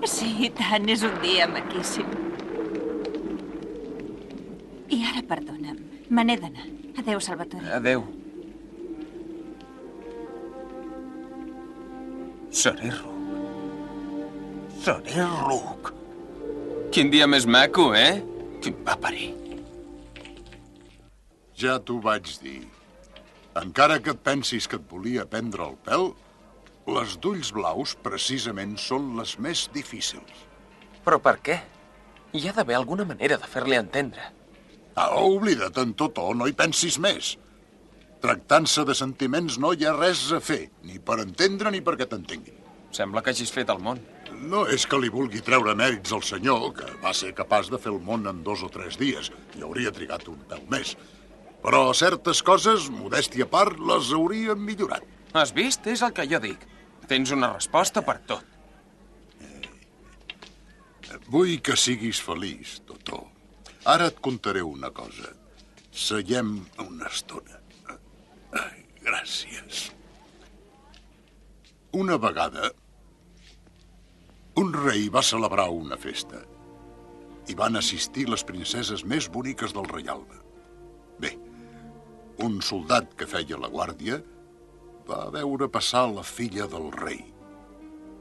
Sí, i tant, és un dia maquíssim. I ara perdona'm, me n'he d'anar. Adéu, Salvatore. Adéu. Seré ruc. Seré ruc. Quin dia més maco, eh? Quin va parir. Ja t'ho vaig dir. Encara que et pensis que et volia prendre el pèl, les d'ulls blaus precisament són les més difícils. Però per què? Hi ha d'haver alguna manera de fer-li entendre. Ah, oblida't en tot o no hi pensis més. Tractant-se de sentiments no hi ha res a fer, ni per entendre ni perquè t'entenguin. Sembla que hagis fet el món. No és que li vulgui treure mèrits al senyor, que va ser capaç de fer el món en dos o tres dies, i hauria trigat un pèl més. Però certes coses, modèstia a part, les haurien millorat. Has vist? És el que jo dic. Tens una resposta per tot. Vull que siguis feliç, Totó. Ara et contaré una cosa. Seiem una estona. Ai, gràcies. Una vegada, un rei va celebrar una festa i van assistir les princeses més boniques del reialme. Bé, un soldat que feia la guàrdia va veure passar la filla del rei.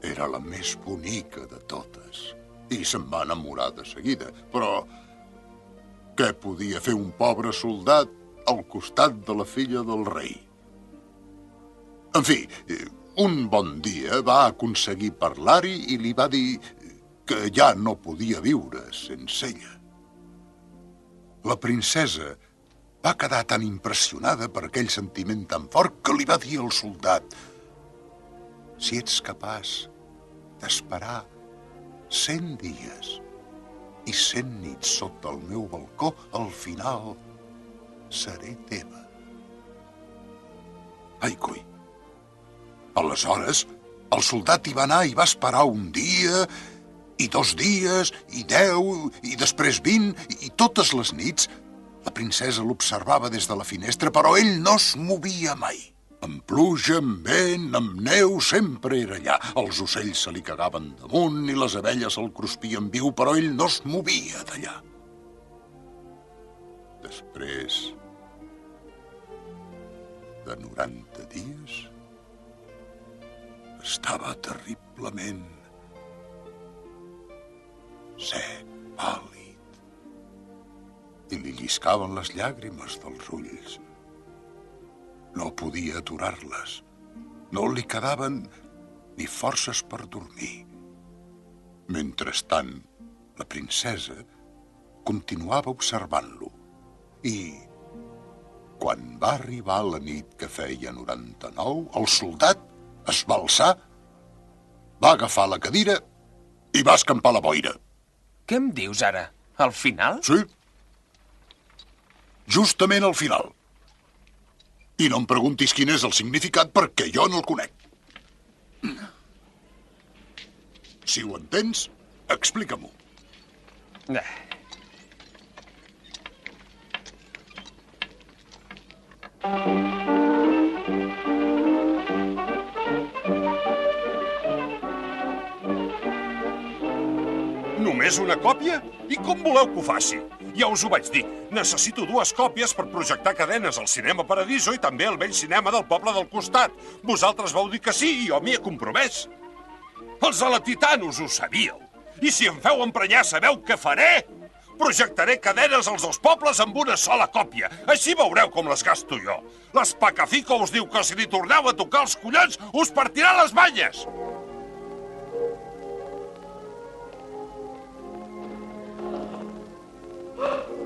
Era la més bonica de totes i se'n va enamorar de seguida, però què podia fer un pobre soldat al costat de la filla del rei? En fi, un bon dia va aconseguir parlar-hi i li va dir que ja no podia viure sense ella. La princesa va quedar tan impressionada per aquell sentiment tan fort que li va dir al soldat si ets capaç d'esperar cent dies i cent nits sota el meu balcó, al final seré teva. Ai, coi. Aleshores, el soldat hi va anar i va esperar un dia, i dos dies, i deu, i després vint, i totes les nits la princesa l'observava des de la finestra, però ell no es movia mai. Amb pluja, amb vent, amb neu, sempre era allà. Els ocells se li cagaven damunt i les abelles se'l cruspien viu, però ell no es movia d'allà. Després de 90 dies, estava terriblement sec, pàl·lid, i li lliscaven les llàgrimes dels ulls. No podia aturar-les. No li quedaven ni forces per dormir. Mentrestant, la princesa continuava observant-lo i, quan va arribar la nit que feia 99, el soldat es va alçar, va agafar la cadira i va escampar la boira. Què em dius ara? Al final? Sí. Justament al final. I no em preguntis quin és el significat perquè jo no el conec. Si ho entens, explica-m'ho. Eh. Només una còpia? I com voleu que ho faci? Ja us ho vaig dir. Necessito dues còpies per projectar cadenes al Cinema Paradiso i també al vell cinema del poble del costat. Vosaltres vau dir que sí i jo m'hi he compromès. Els de la Titanos ho sabíeu. I si em feu emprenyar, sabeu què faré? Projectaré cadenes als dos pobles amb una sola còpia. Així veureu com les gasto jo. L'Espacafico us diu que si li torneu a tocar els collons, us partirà les banyes. Whoa! [laughs]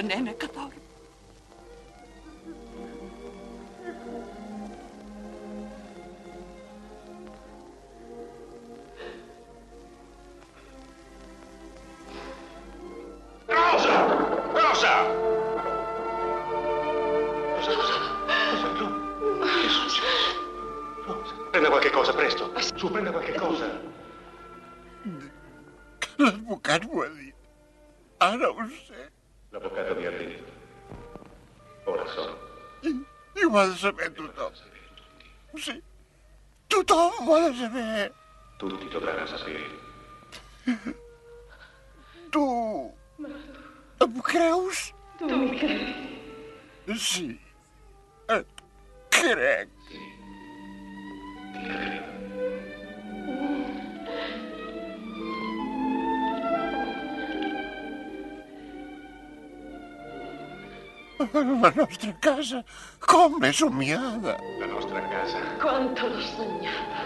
Banana. La nostra casa, com és somiada. La nostra casa. Quanto l'ho sognata.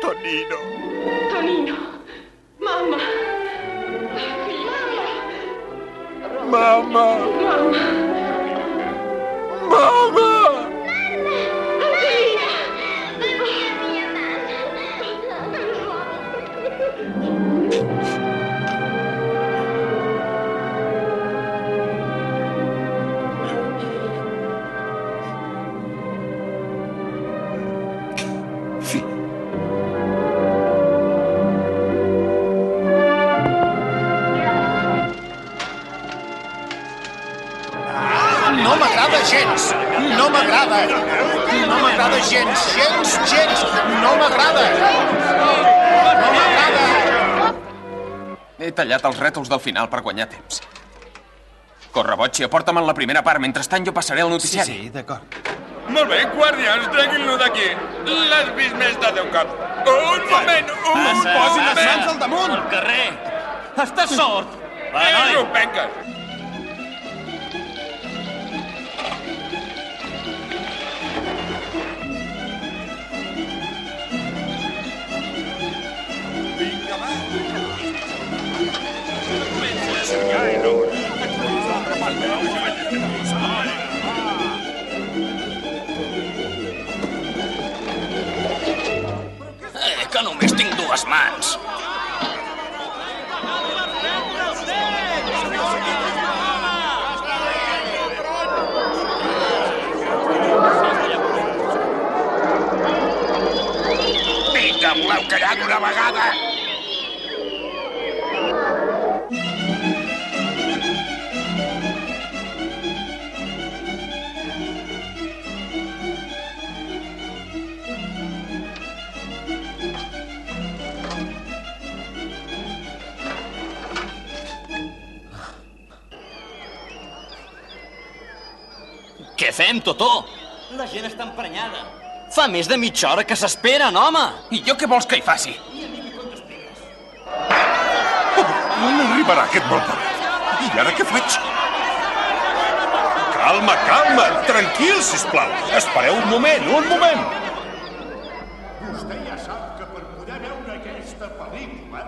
Tonino. Tonino, mamma, Mamma. mamma, Mamma. Tallat els rètols del final per guanyar temps. Corre, Botxi, aporta'm en la primera part. Mentrestant jo passaré al noticiari. Sí, sí, d'acord. Molt bé, guàrdians, treguin-lo d'aquí. L'has vist més de deu cops. Un moment, un Passa, posin passa. mans al damunt. Al carrer. Estàs sort. Va, Eh, noi. Eh, dues mans. Vinga, voleu callar d'una vegada? Fem, Totó? La gent està emprenyada. Fa més de mitja hora que s'esperen, home. I jo què vols que hi faci? On arribarà aquest malparat? I ara què faig? Calma, calma, tranquil, sisplau. Espereu un moment, un moment. Vostè ja sap que per poder veure aquesta pel·lícula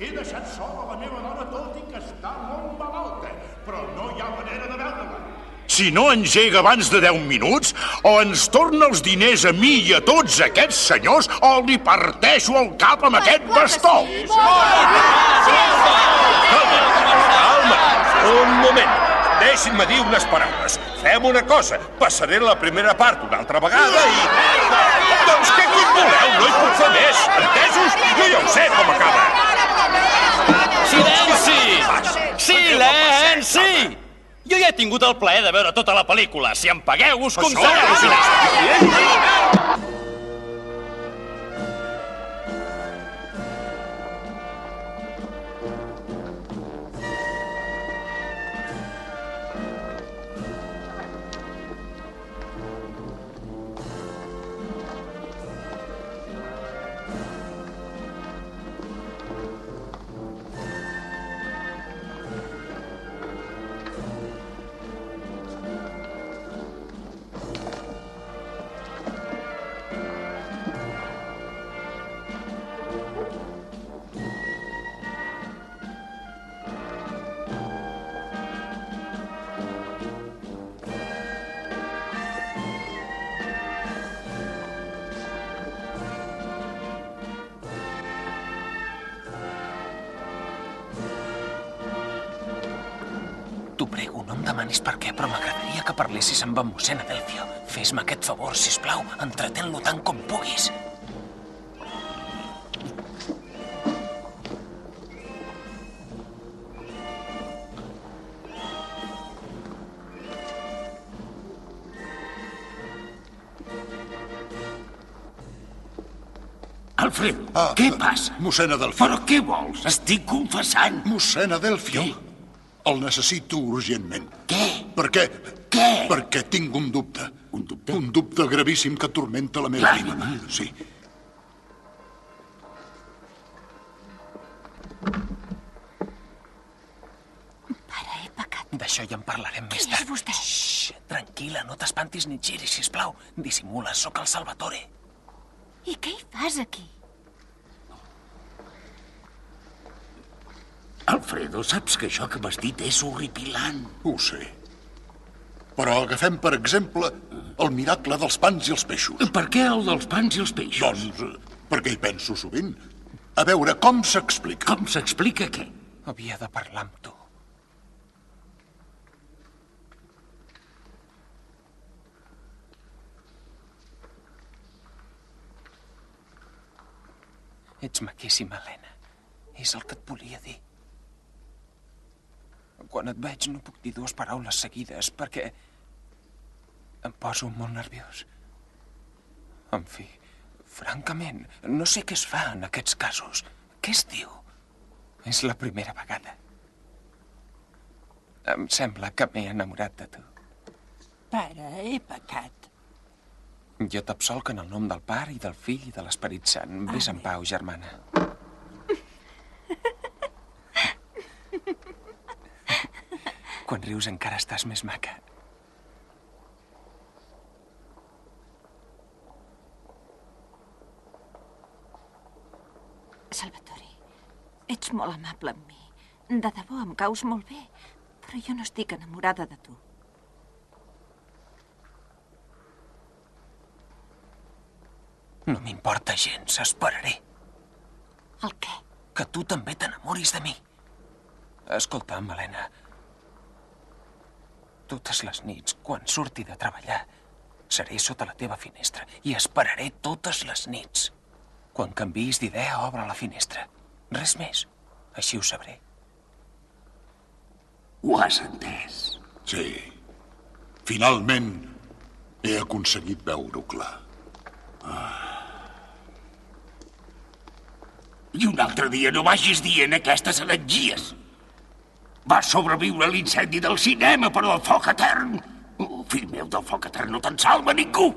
he deixat sola la meva dona tot i que està molt malalta, però no hi ha manera de veure-la. Si no engega abans de 10 minuts, o ens torna els diners a mi i a tots aquests senyors, o li parteixo el cap amb aquest bastó. Calma, un moment. Deixin-me dir unes paraules. Fem una cosa. Passaré la primera part una altra vegada i... Doncs què qui voleu? No hi puc fer més. Entesos? Jo ja ho sé com acaba. Silenci! Silenci! Jo ja he tingut el plaer de veure tota la pel·lícula. Si em pagueu, us contaré amb en mossèn Adelfio. Fes-me aquest favor, si plau. Entretén-lo tant com puguis. Alfred, ah, què passa? Mossèn Adelfio. Però què vols? Estic confessant. Mossèn Adelfio. El necessito urgentment. Què? Per què? Perquè tinc un dubte. Un dubte? Un dubte gravíssim que atormenta la meva ànima. Sí. Pare, he pecat. D'això ja en parlarem Qui més tard. Qui és vostè? Xxxt, tranquil·la, no t'espantis ni giris, sisplau. Dissimula, sóc el Salvatore. I què hi fas aquí? Alfredo, saps que això que m'has dit és horripilant. Ho sé. Però agafem, per exemple, el miracle dels pans i els peixos. Per què el dels pans i els peixos? Doncs perquè hi penso sovint. A veure, com s'explica? Com s'explica què? Havia de parlar amb tu. Ets maquíssima, Helena. És el que et volia dir. Quan et veig no puc dir dues paraules seguides perquè em poso molt nerviós. En fi, francament, no sé què es fa en aquests casos. Què es diu? És la primera vegada. Em sembla que m'he enamorat de tu. Pare, he pecat. Jo t'absolc en el nom del Pare i del Fill i de l'Esperit Sant. Vés en pau, germana. [laughs] Quan rius encara estàs més maca. Salvatore, ets molt amable amb mi. De debò, em caus molt bé. Però jo no estic enamorada de tu. No m'importa gens, esperaré. El què? Que tu també t'enamoris de mi. Escolta'm, Helena. Totes les nits, quan surti de treballar, seré sota la teva finestra i esperaré totes les nits. Quan canviïs d'idea, obre la finestra. Res més. Així ho sabré. Ho has entès? Sí. Finalment he aconseguit veure-ho clar. I un altre dia no vagis dient aquestes heretgies. Vas sobreviure a l'incendi del cinema, però el foc etern... Oh, fill meu, del foc etern no te'n salva ningú.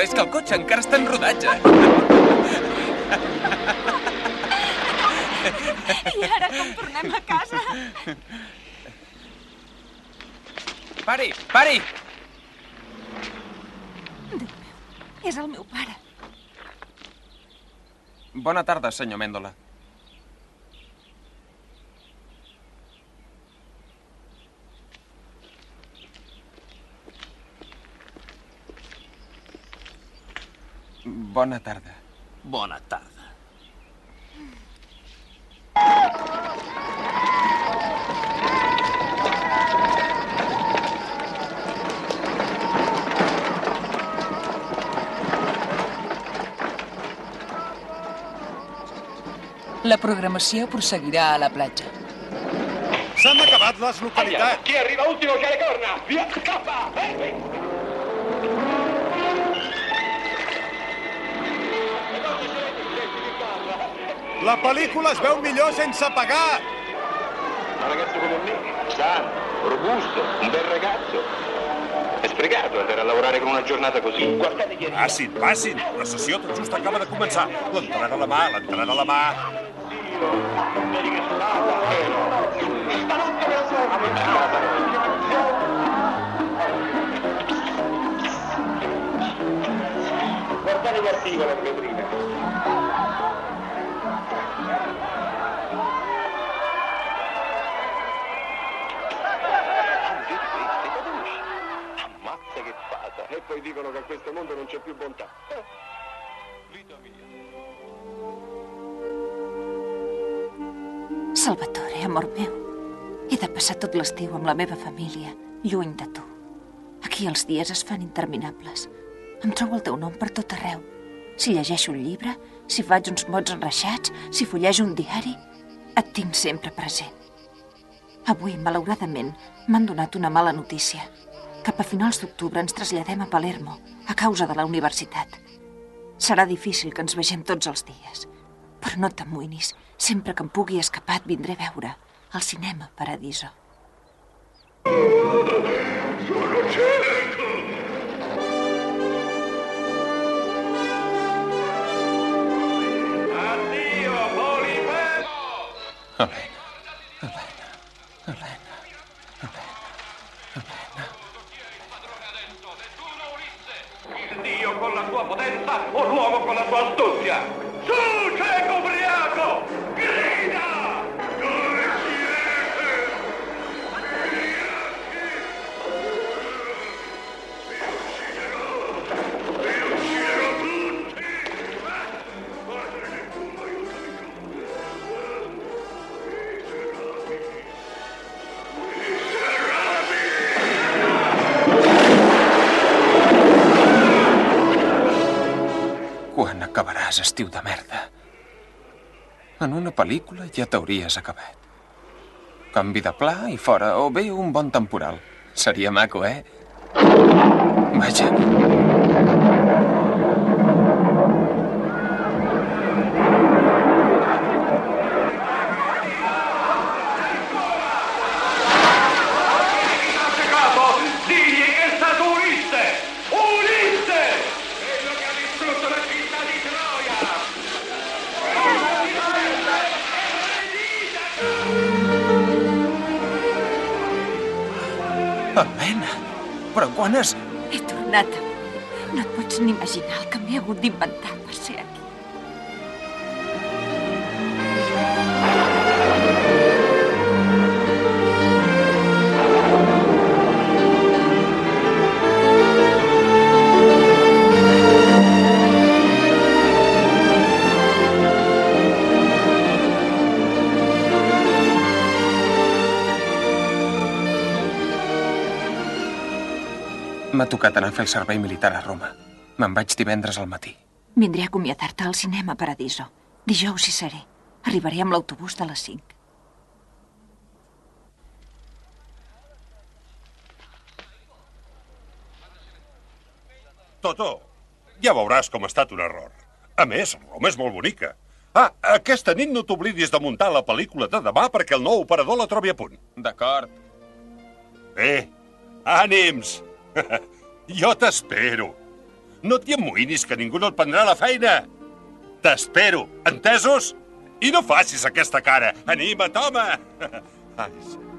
Veure, és que el cotxe encara està en rodatge. I ara com tornem a casa? Pari, pari! És el meu pare. Bona tarda, senyor Mèndola. Bona tarda. Bona tarda. La programació prosseguirà a la platja. S'han acabat les localitats. Chi arriva ultimo c'è le corna! Via, scappa! Eh, La pel·lícula es veu millor sense pagar. Un ragazzo come me, sano, robusto, un bel ragazzo. È sprecato andare a lavorare con una giornata così. Guardate chi arriva. Passin, passin. La sessió tot just acaba de començar. L'entrada a la mà, l'entrada a la mà. Guardate che poi dicono che a questo mondo non c'è più bontà. Salvatore, amor meu, he de passar tot l'estiu amb la meva família, lluny de tu. Aquí els dies es fan interminables. Em trobo el teu nom per tot arreu. Si llegeixo un llibre, si faig uns mots enreixats, si fullejo un diari, et tinc sempre present. Avui, malauradament, m'han donat una mala notícia. Cap a finals d'octubre ens traslladem a Palermo, a causa de la universitat. Serà difícil que ens vegem tots els dies. Però no t'amoïnis. Sempre que em pugui escapar et vindré a veure. Al cinema Paradiso. Sono certo! Addio, potenza o l'uomo con la sua astuzia? Su, cieco ubriaco! Acabaràs, estiu de merda? En una pel·lícula ja t'hauries acabat. Canvi de pla i fora, o bé un bon temporal. Seria maco, eh? Vaja. Avui. No et pots ni imaginar el que m'he hagut d'inventar M'ha tocat anar a fer el servei militar a Roma. Me'n vaig divendres al matí. Vindré a acomiadar-te al cinema Paradiso. Dijous hi seré. Arribaré amb l'autobús de les 5. Toto, ja veuràs com ha estat un error. A més, Roma és molt bonica. Ah, aquesta nit no t'oblidis de muntar la pel·lícula de demà perquè el nou operador la trobi a punt. D'acord. Bé, ànims! Jo t'espero. No t'hi amoïnis, que ningú no et prendrà la feina. T'espero, entesos? I no facis aquesta cara. Anima't, home! [laughs] Ai, sí.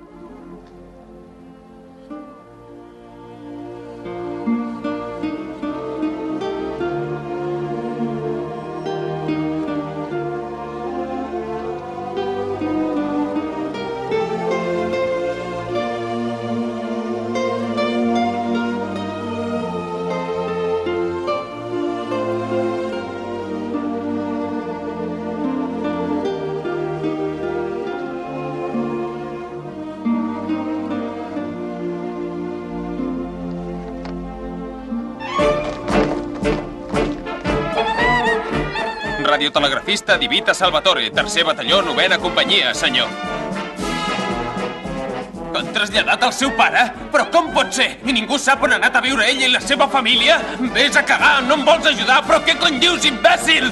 Radiotelegrafista Divita Salvatore, tercer batalló, novena companyia, senyor. Han traslladat el seu pare? Però com pot ser? I ningú sap on ha anat a viure ell i la seva família? Vés a cagar, no em vols ajudar? Però què cony dius, imbècil?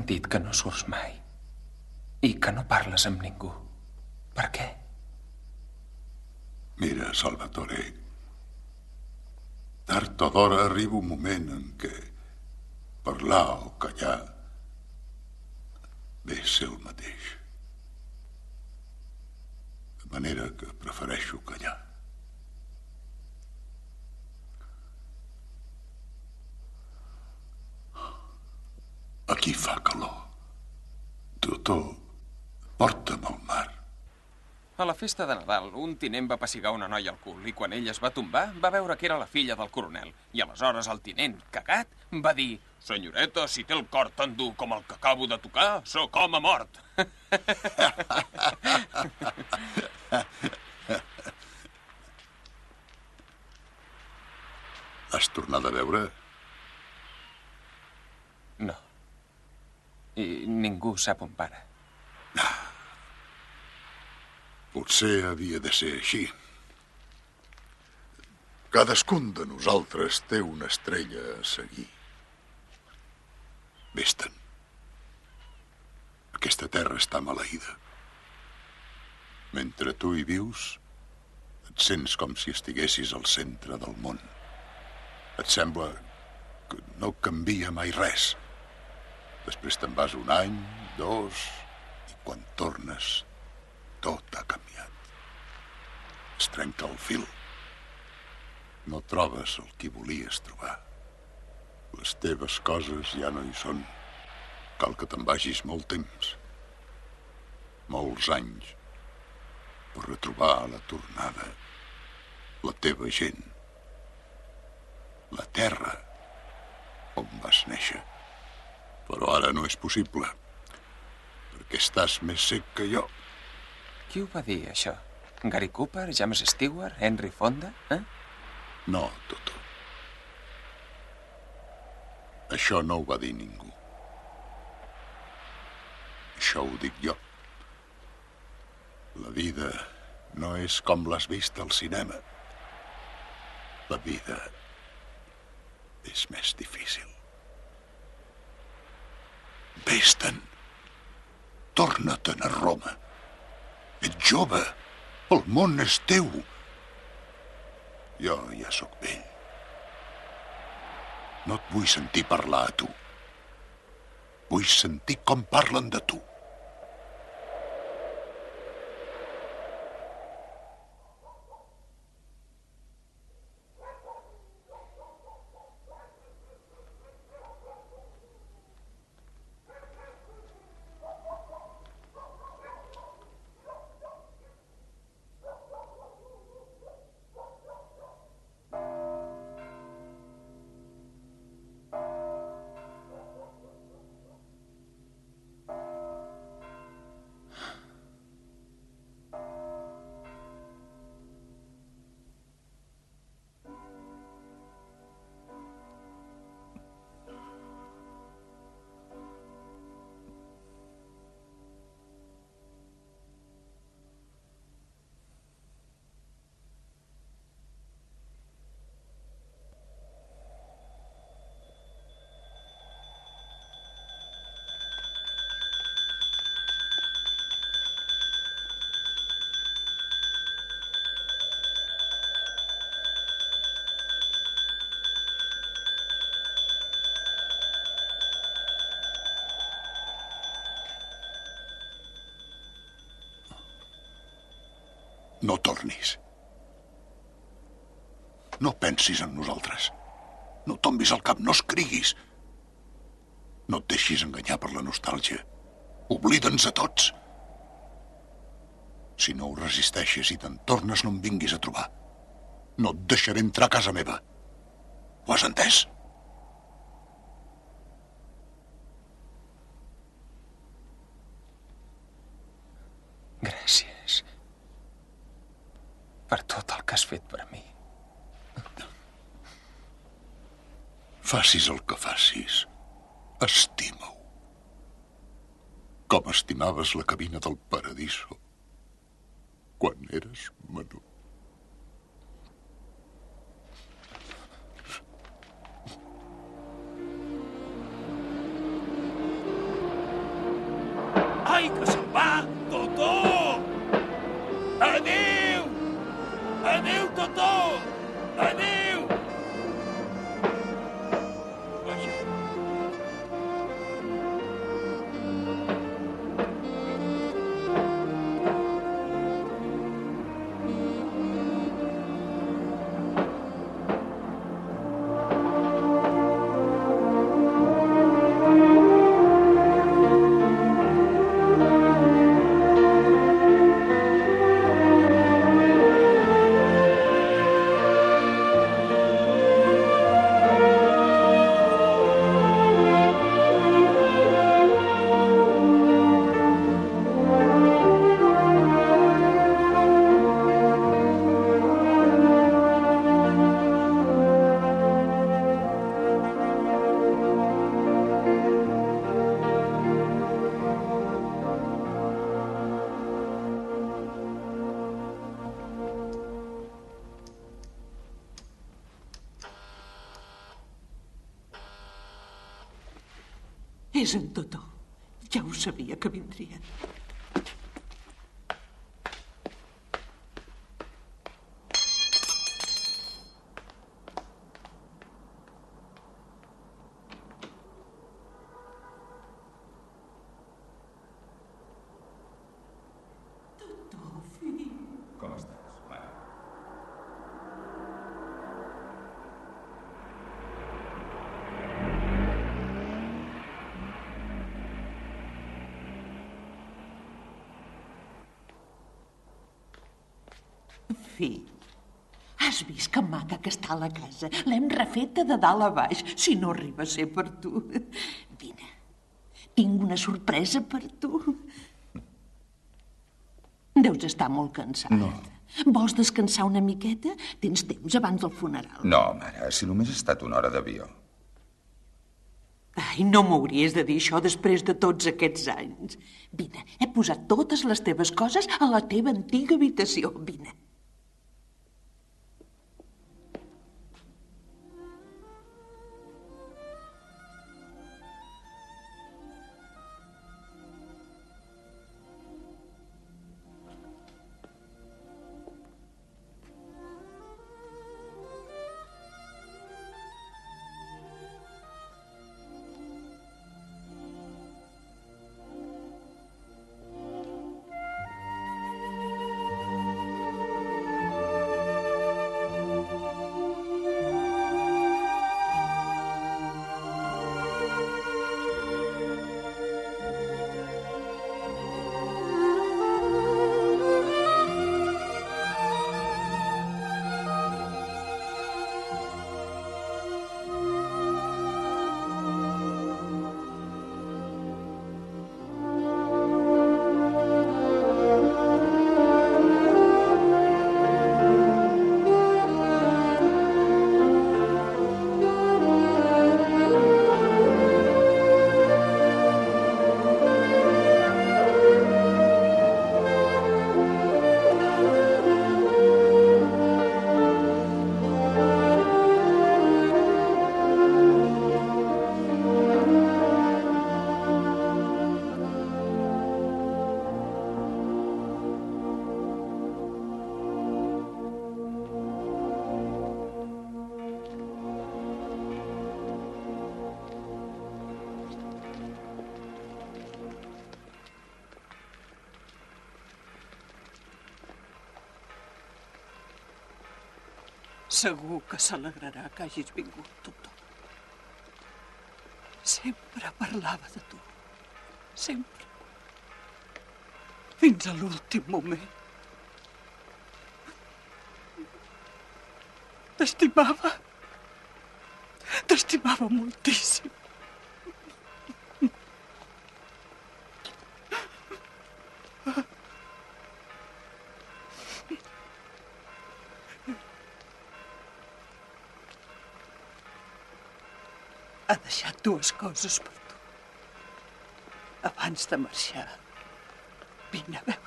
M'han dit que no surts mai. I que no parles amb ningú. Per què? Mira, Salvatore, tard o d'hora arriba un moment en què parlar o callar ve a ser el mateix. De manera que prefereixo callar. Aquí fa calor. Doctor, porta'm al mar. A la festa de Nadal, un tinent va pessigar una noia al cul i quan ell es va tombar va veure que era la filla del coronel. I aleshores el tinent, cagat, va dir «Senyoreta, si té el cor tan dur com el que acabo de tocar, sóc home mort». Has tornat a veure? No. I ningú sap on para. Potser havia de ser així. Cadascun de nosaltres té una estrella a seguir. Vés-te'n. Aquesta terra està maleïda. Mentre tu hi vius, et sents com si estiguessis al centre del món. Et sembla que no canvia mai res. Després te'n vas un any, dos, i quan tornes, tot ha canviat. Es trenca el fil. No trobes el que volies trobar. Les teves coses ja no hi són. Cal que te'n vagis molt temps. Molts anys. Per retrobar a la tornada la teva gent. La terra on vas néixer. Però ara no és possible. Perquè estàs més sec que jo. Qui ho va dir, això? Gary Cooper, James Stewart, Henry Fonda? Eh? No, Toto. Això no ho va dir ningú. Això ho dic jo. La vida no és com l'has vist al cinema. La vida és més difícil. Vés-te'n. Torna-te'n a Roma. Ets jove. El món és teu. Jo ja sóc vell. No et vull sentir parlar a tu. Vull sentir com parlen de tu. No tornis. No pensis en nosaltres. No tombis al cap, no escriguis. No et deixis enganyar per la nostàlgia. Oblida'ns a tots. Si no ho resisteixes i te'n tornes, no em vinguis a trobar. No et deixaré entrar a casa meva. Ho has entès? Gràcies. Per tot el que has fet per a mi. Facis el que facis. Estima-ho. Com estimaves la cabina del paradiso quan eres menor. Ai, que se'n va! És en Totó. Ja ho sabia que vindrien. Com estàs, mare? Fill, has vist que maca que està a la casa? L'hem refeta de dalt a baix, si no arriba a ser per tu. Vine, tinc una sorpresa per tu. Deus estar molt cansat. No. Vols descansar una miqueta? Tens temps abans del funeral. No, mare, si només ha estat una hora d'avió. Ai, no m'hauries de dir això després de tots aquests anys. Vine, he posat totes les teves coses a la teva antiga habitació. Vine. Segur que s'alegrarà que hagis vingut, doctor. Sempre parlava de tu. Sempre. Fins a l'últim moment. T'estimava. T'estimava moltíssim. Deixat dues coses per tu. Abans de marxar, vine a veure.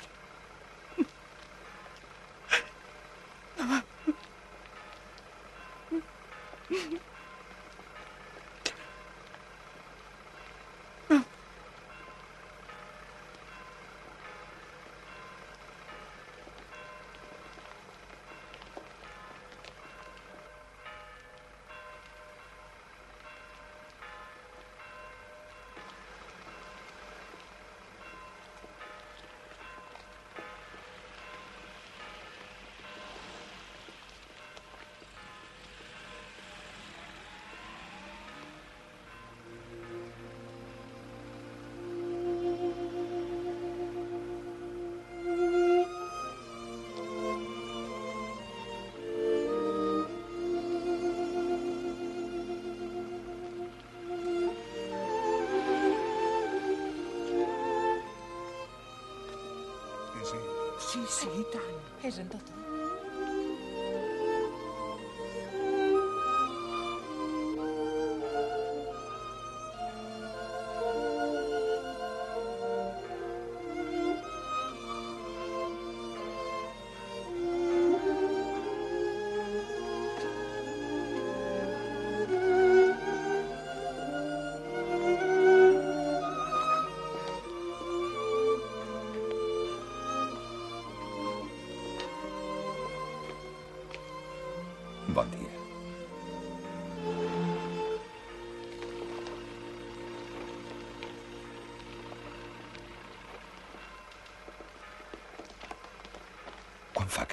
Sí, sí, i tant. És en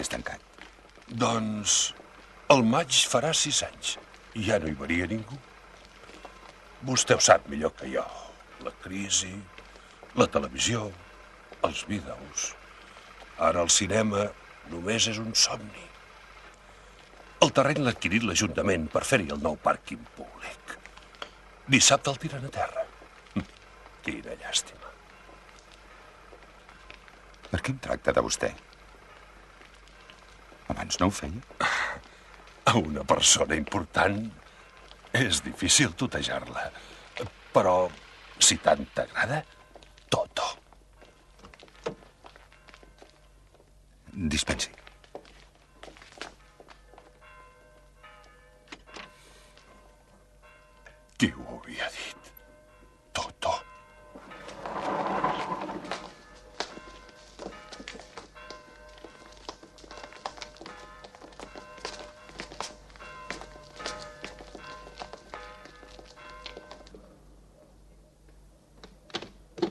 que és tancat? Doncs el maig farà sis anys. I ja no hi venia ningú. Vostè ho sap millor que jo. La crisi, la televisió, els vídeos. Ara el cinema només és un somni. El terreny l'ha adquirit l'Ajuntament per fer-hi el nou pàrquing públic. Dissabte el tiren a terra. [laughs] Quina llàstima. Per què em tracta de vostè? Abans no ho feia? A una persona important és difícil tutejar-la. Però, si tant t'agrada, Toto. Dispensi. Qui ho havia dit?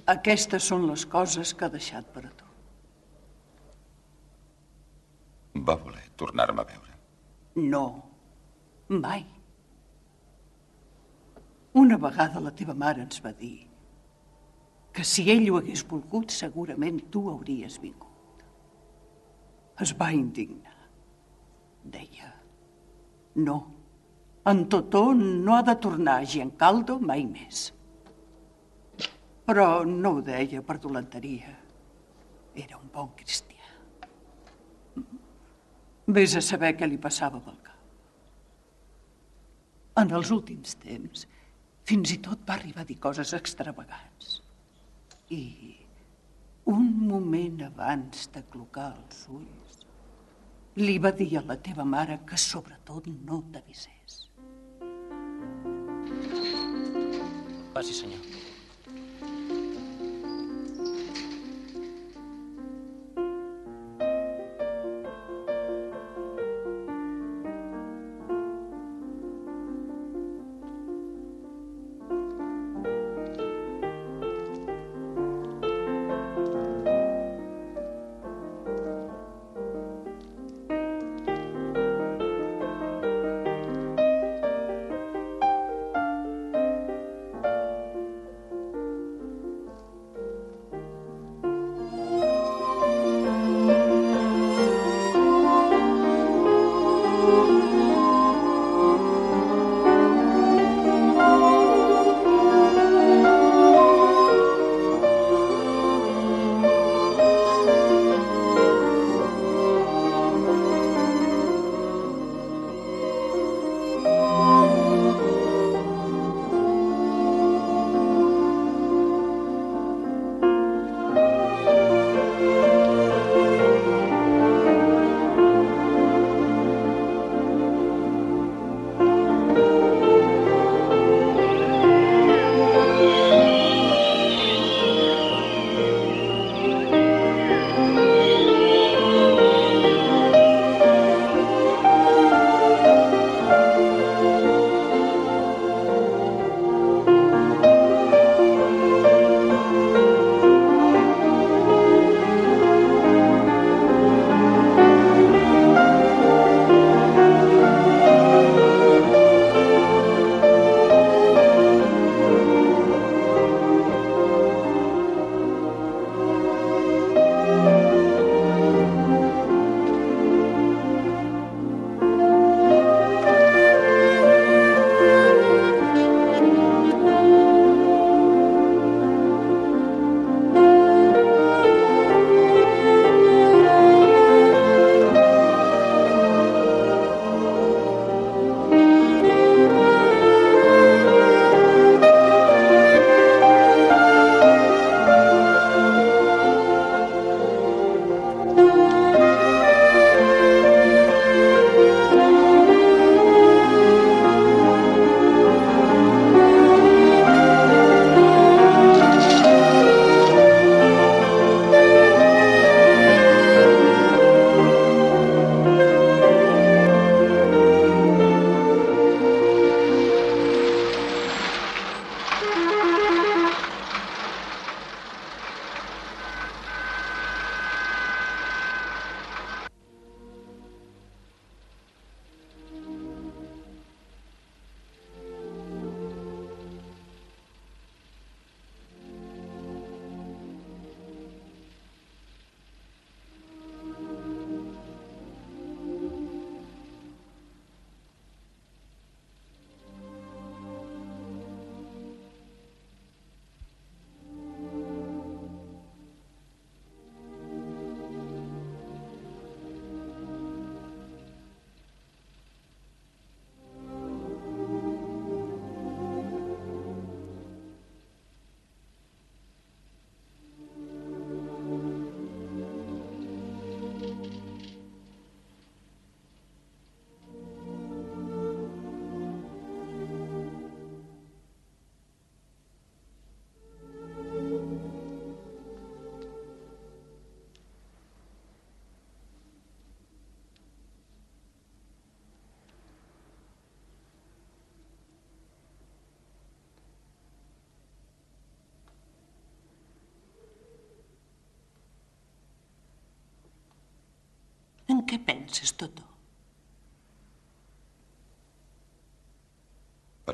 Aquestes són les coses que ha deixat per a tu. Va voler tornar-me a veure. No, mai. Una vegada la teva mare ens va dir que si ell ho hagués volgut, segurament tu hauries vingut. Es va indignar. Deia, no, en Totó no ha de tornar a Giancaldo mai més. Però no ho deia per dolenteria. Era un bon cristià. Vés a saber què li passava pel cap. En els últims temps, fins i tot va arribar a dir coses extravagants. I un moment abans de clocar els ulls, li va dir a la teva mare que sobretot no t'avisés. Passi, senyor.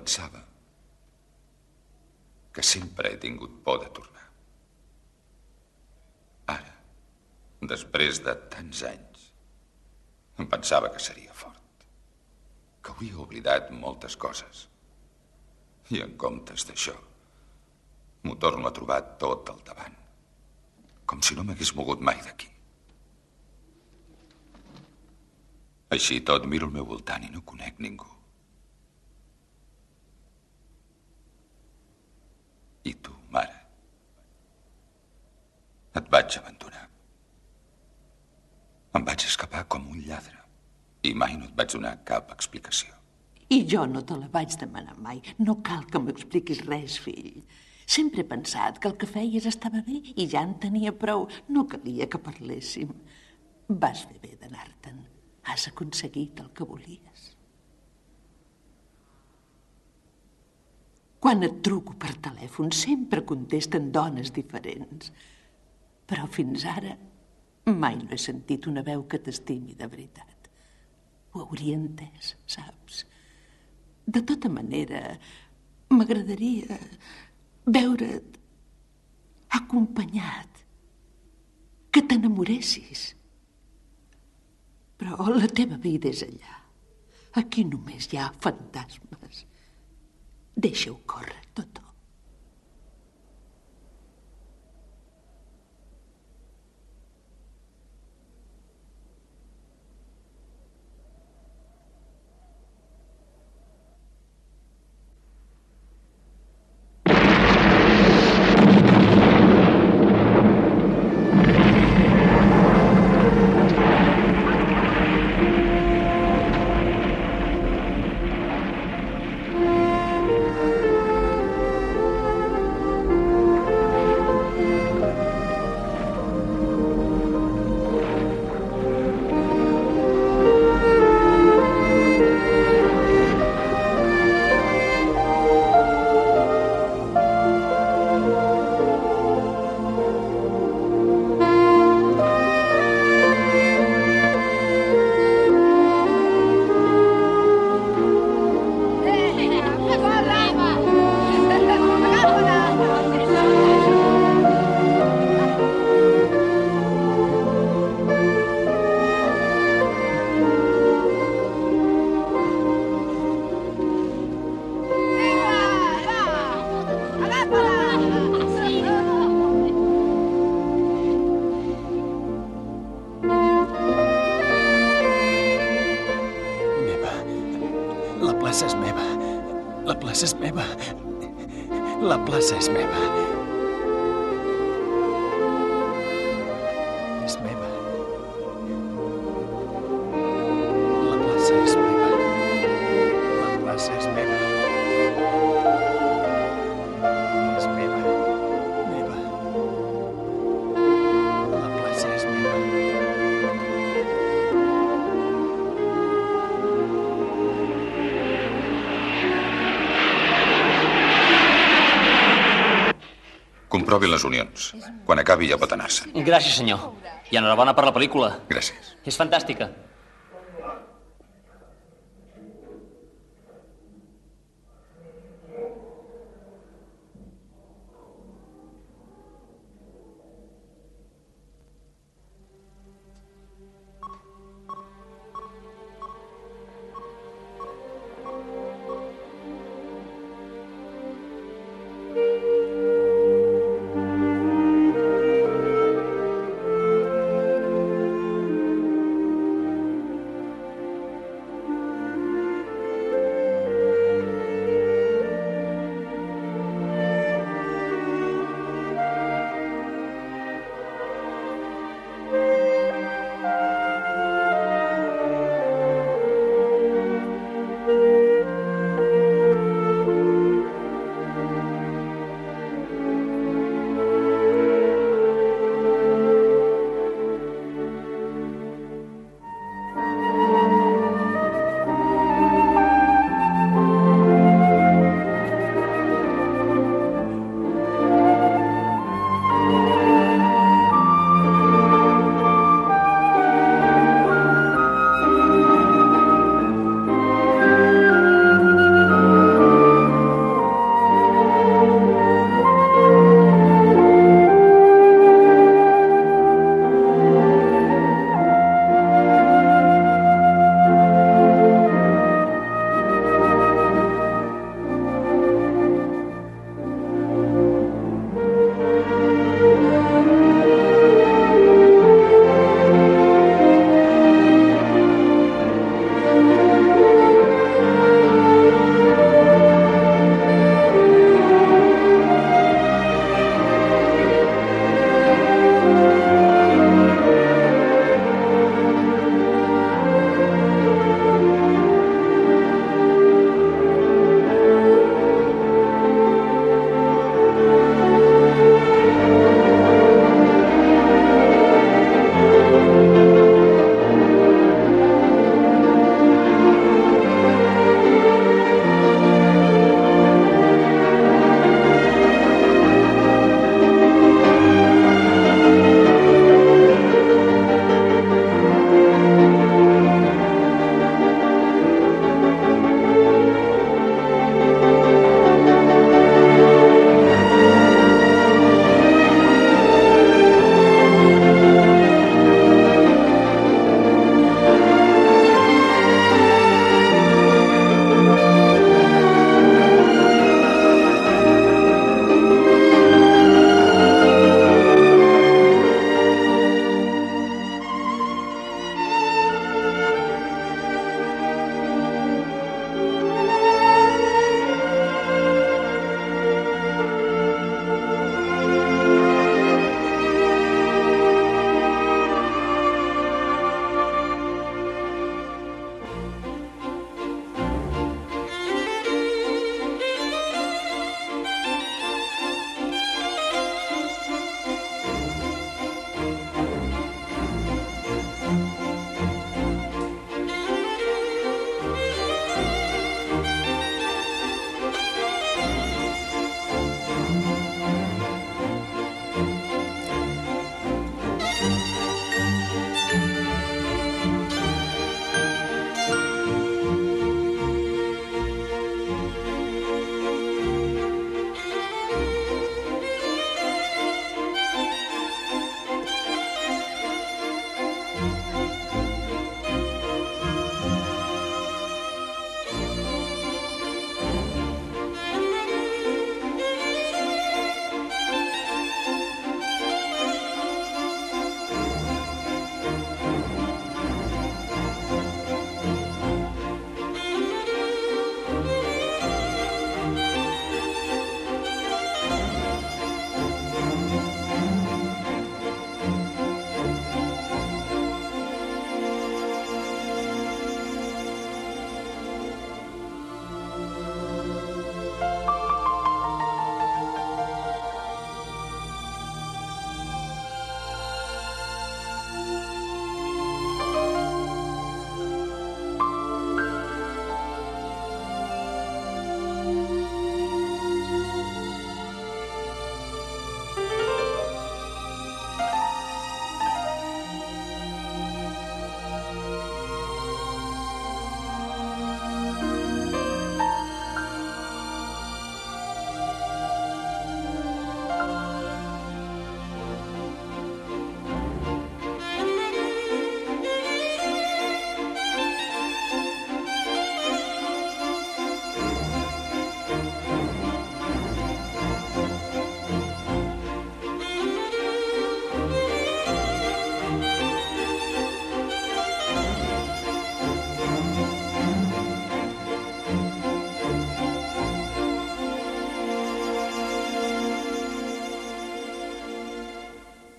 Pensava que sempre he tingut por de tornar. Ara, després de tants anys, em pensava que seria fort, que hauria oblidat moltes coses. I en comptes d'això, m'ho torno a trobar tot al davant, com si no m'hagués mogut mai d'aquí. Així tot miro al meu voltant i no conec ningú. I tu, mare? Et vaig abandonar. Em vaig escapar com un lladre i mai no et vaig donar cap explicació. I jo no te la vaig demanar mai. No cal que m'expliquis res, fill. Sempre he pensat que el que feies estava bé i ja en tenia prou. No calia que parléssim. Vas fer bé d'anar-te'n. Has aconseguit el que volies. Quan et truco per telèfon sempre contesten dones diferents. Però fins ara mai no he sentit una veu que t'estimi de veritat. Ho hauria entès, saps? De tota manera, m'agradaria veure't acompanyat, que t'enamoressis. Però la teva vida és allà. Aquí només hi ha fantasmes. deixa eu correr, Totó. Les unions. Quan acabi ja pot anar-se'n. Gràcies, senyor. I enhorabona per la pel·lícula. Gràcies. És fantàstica.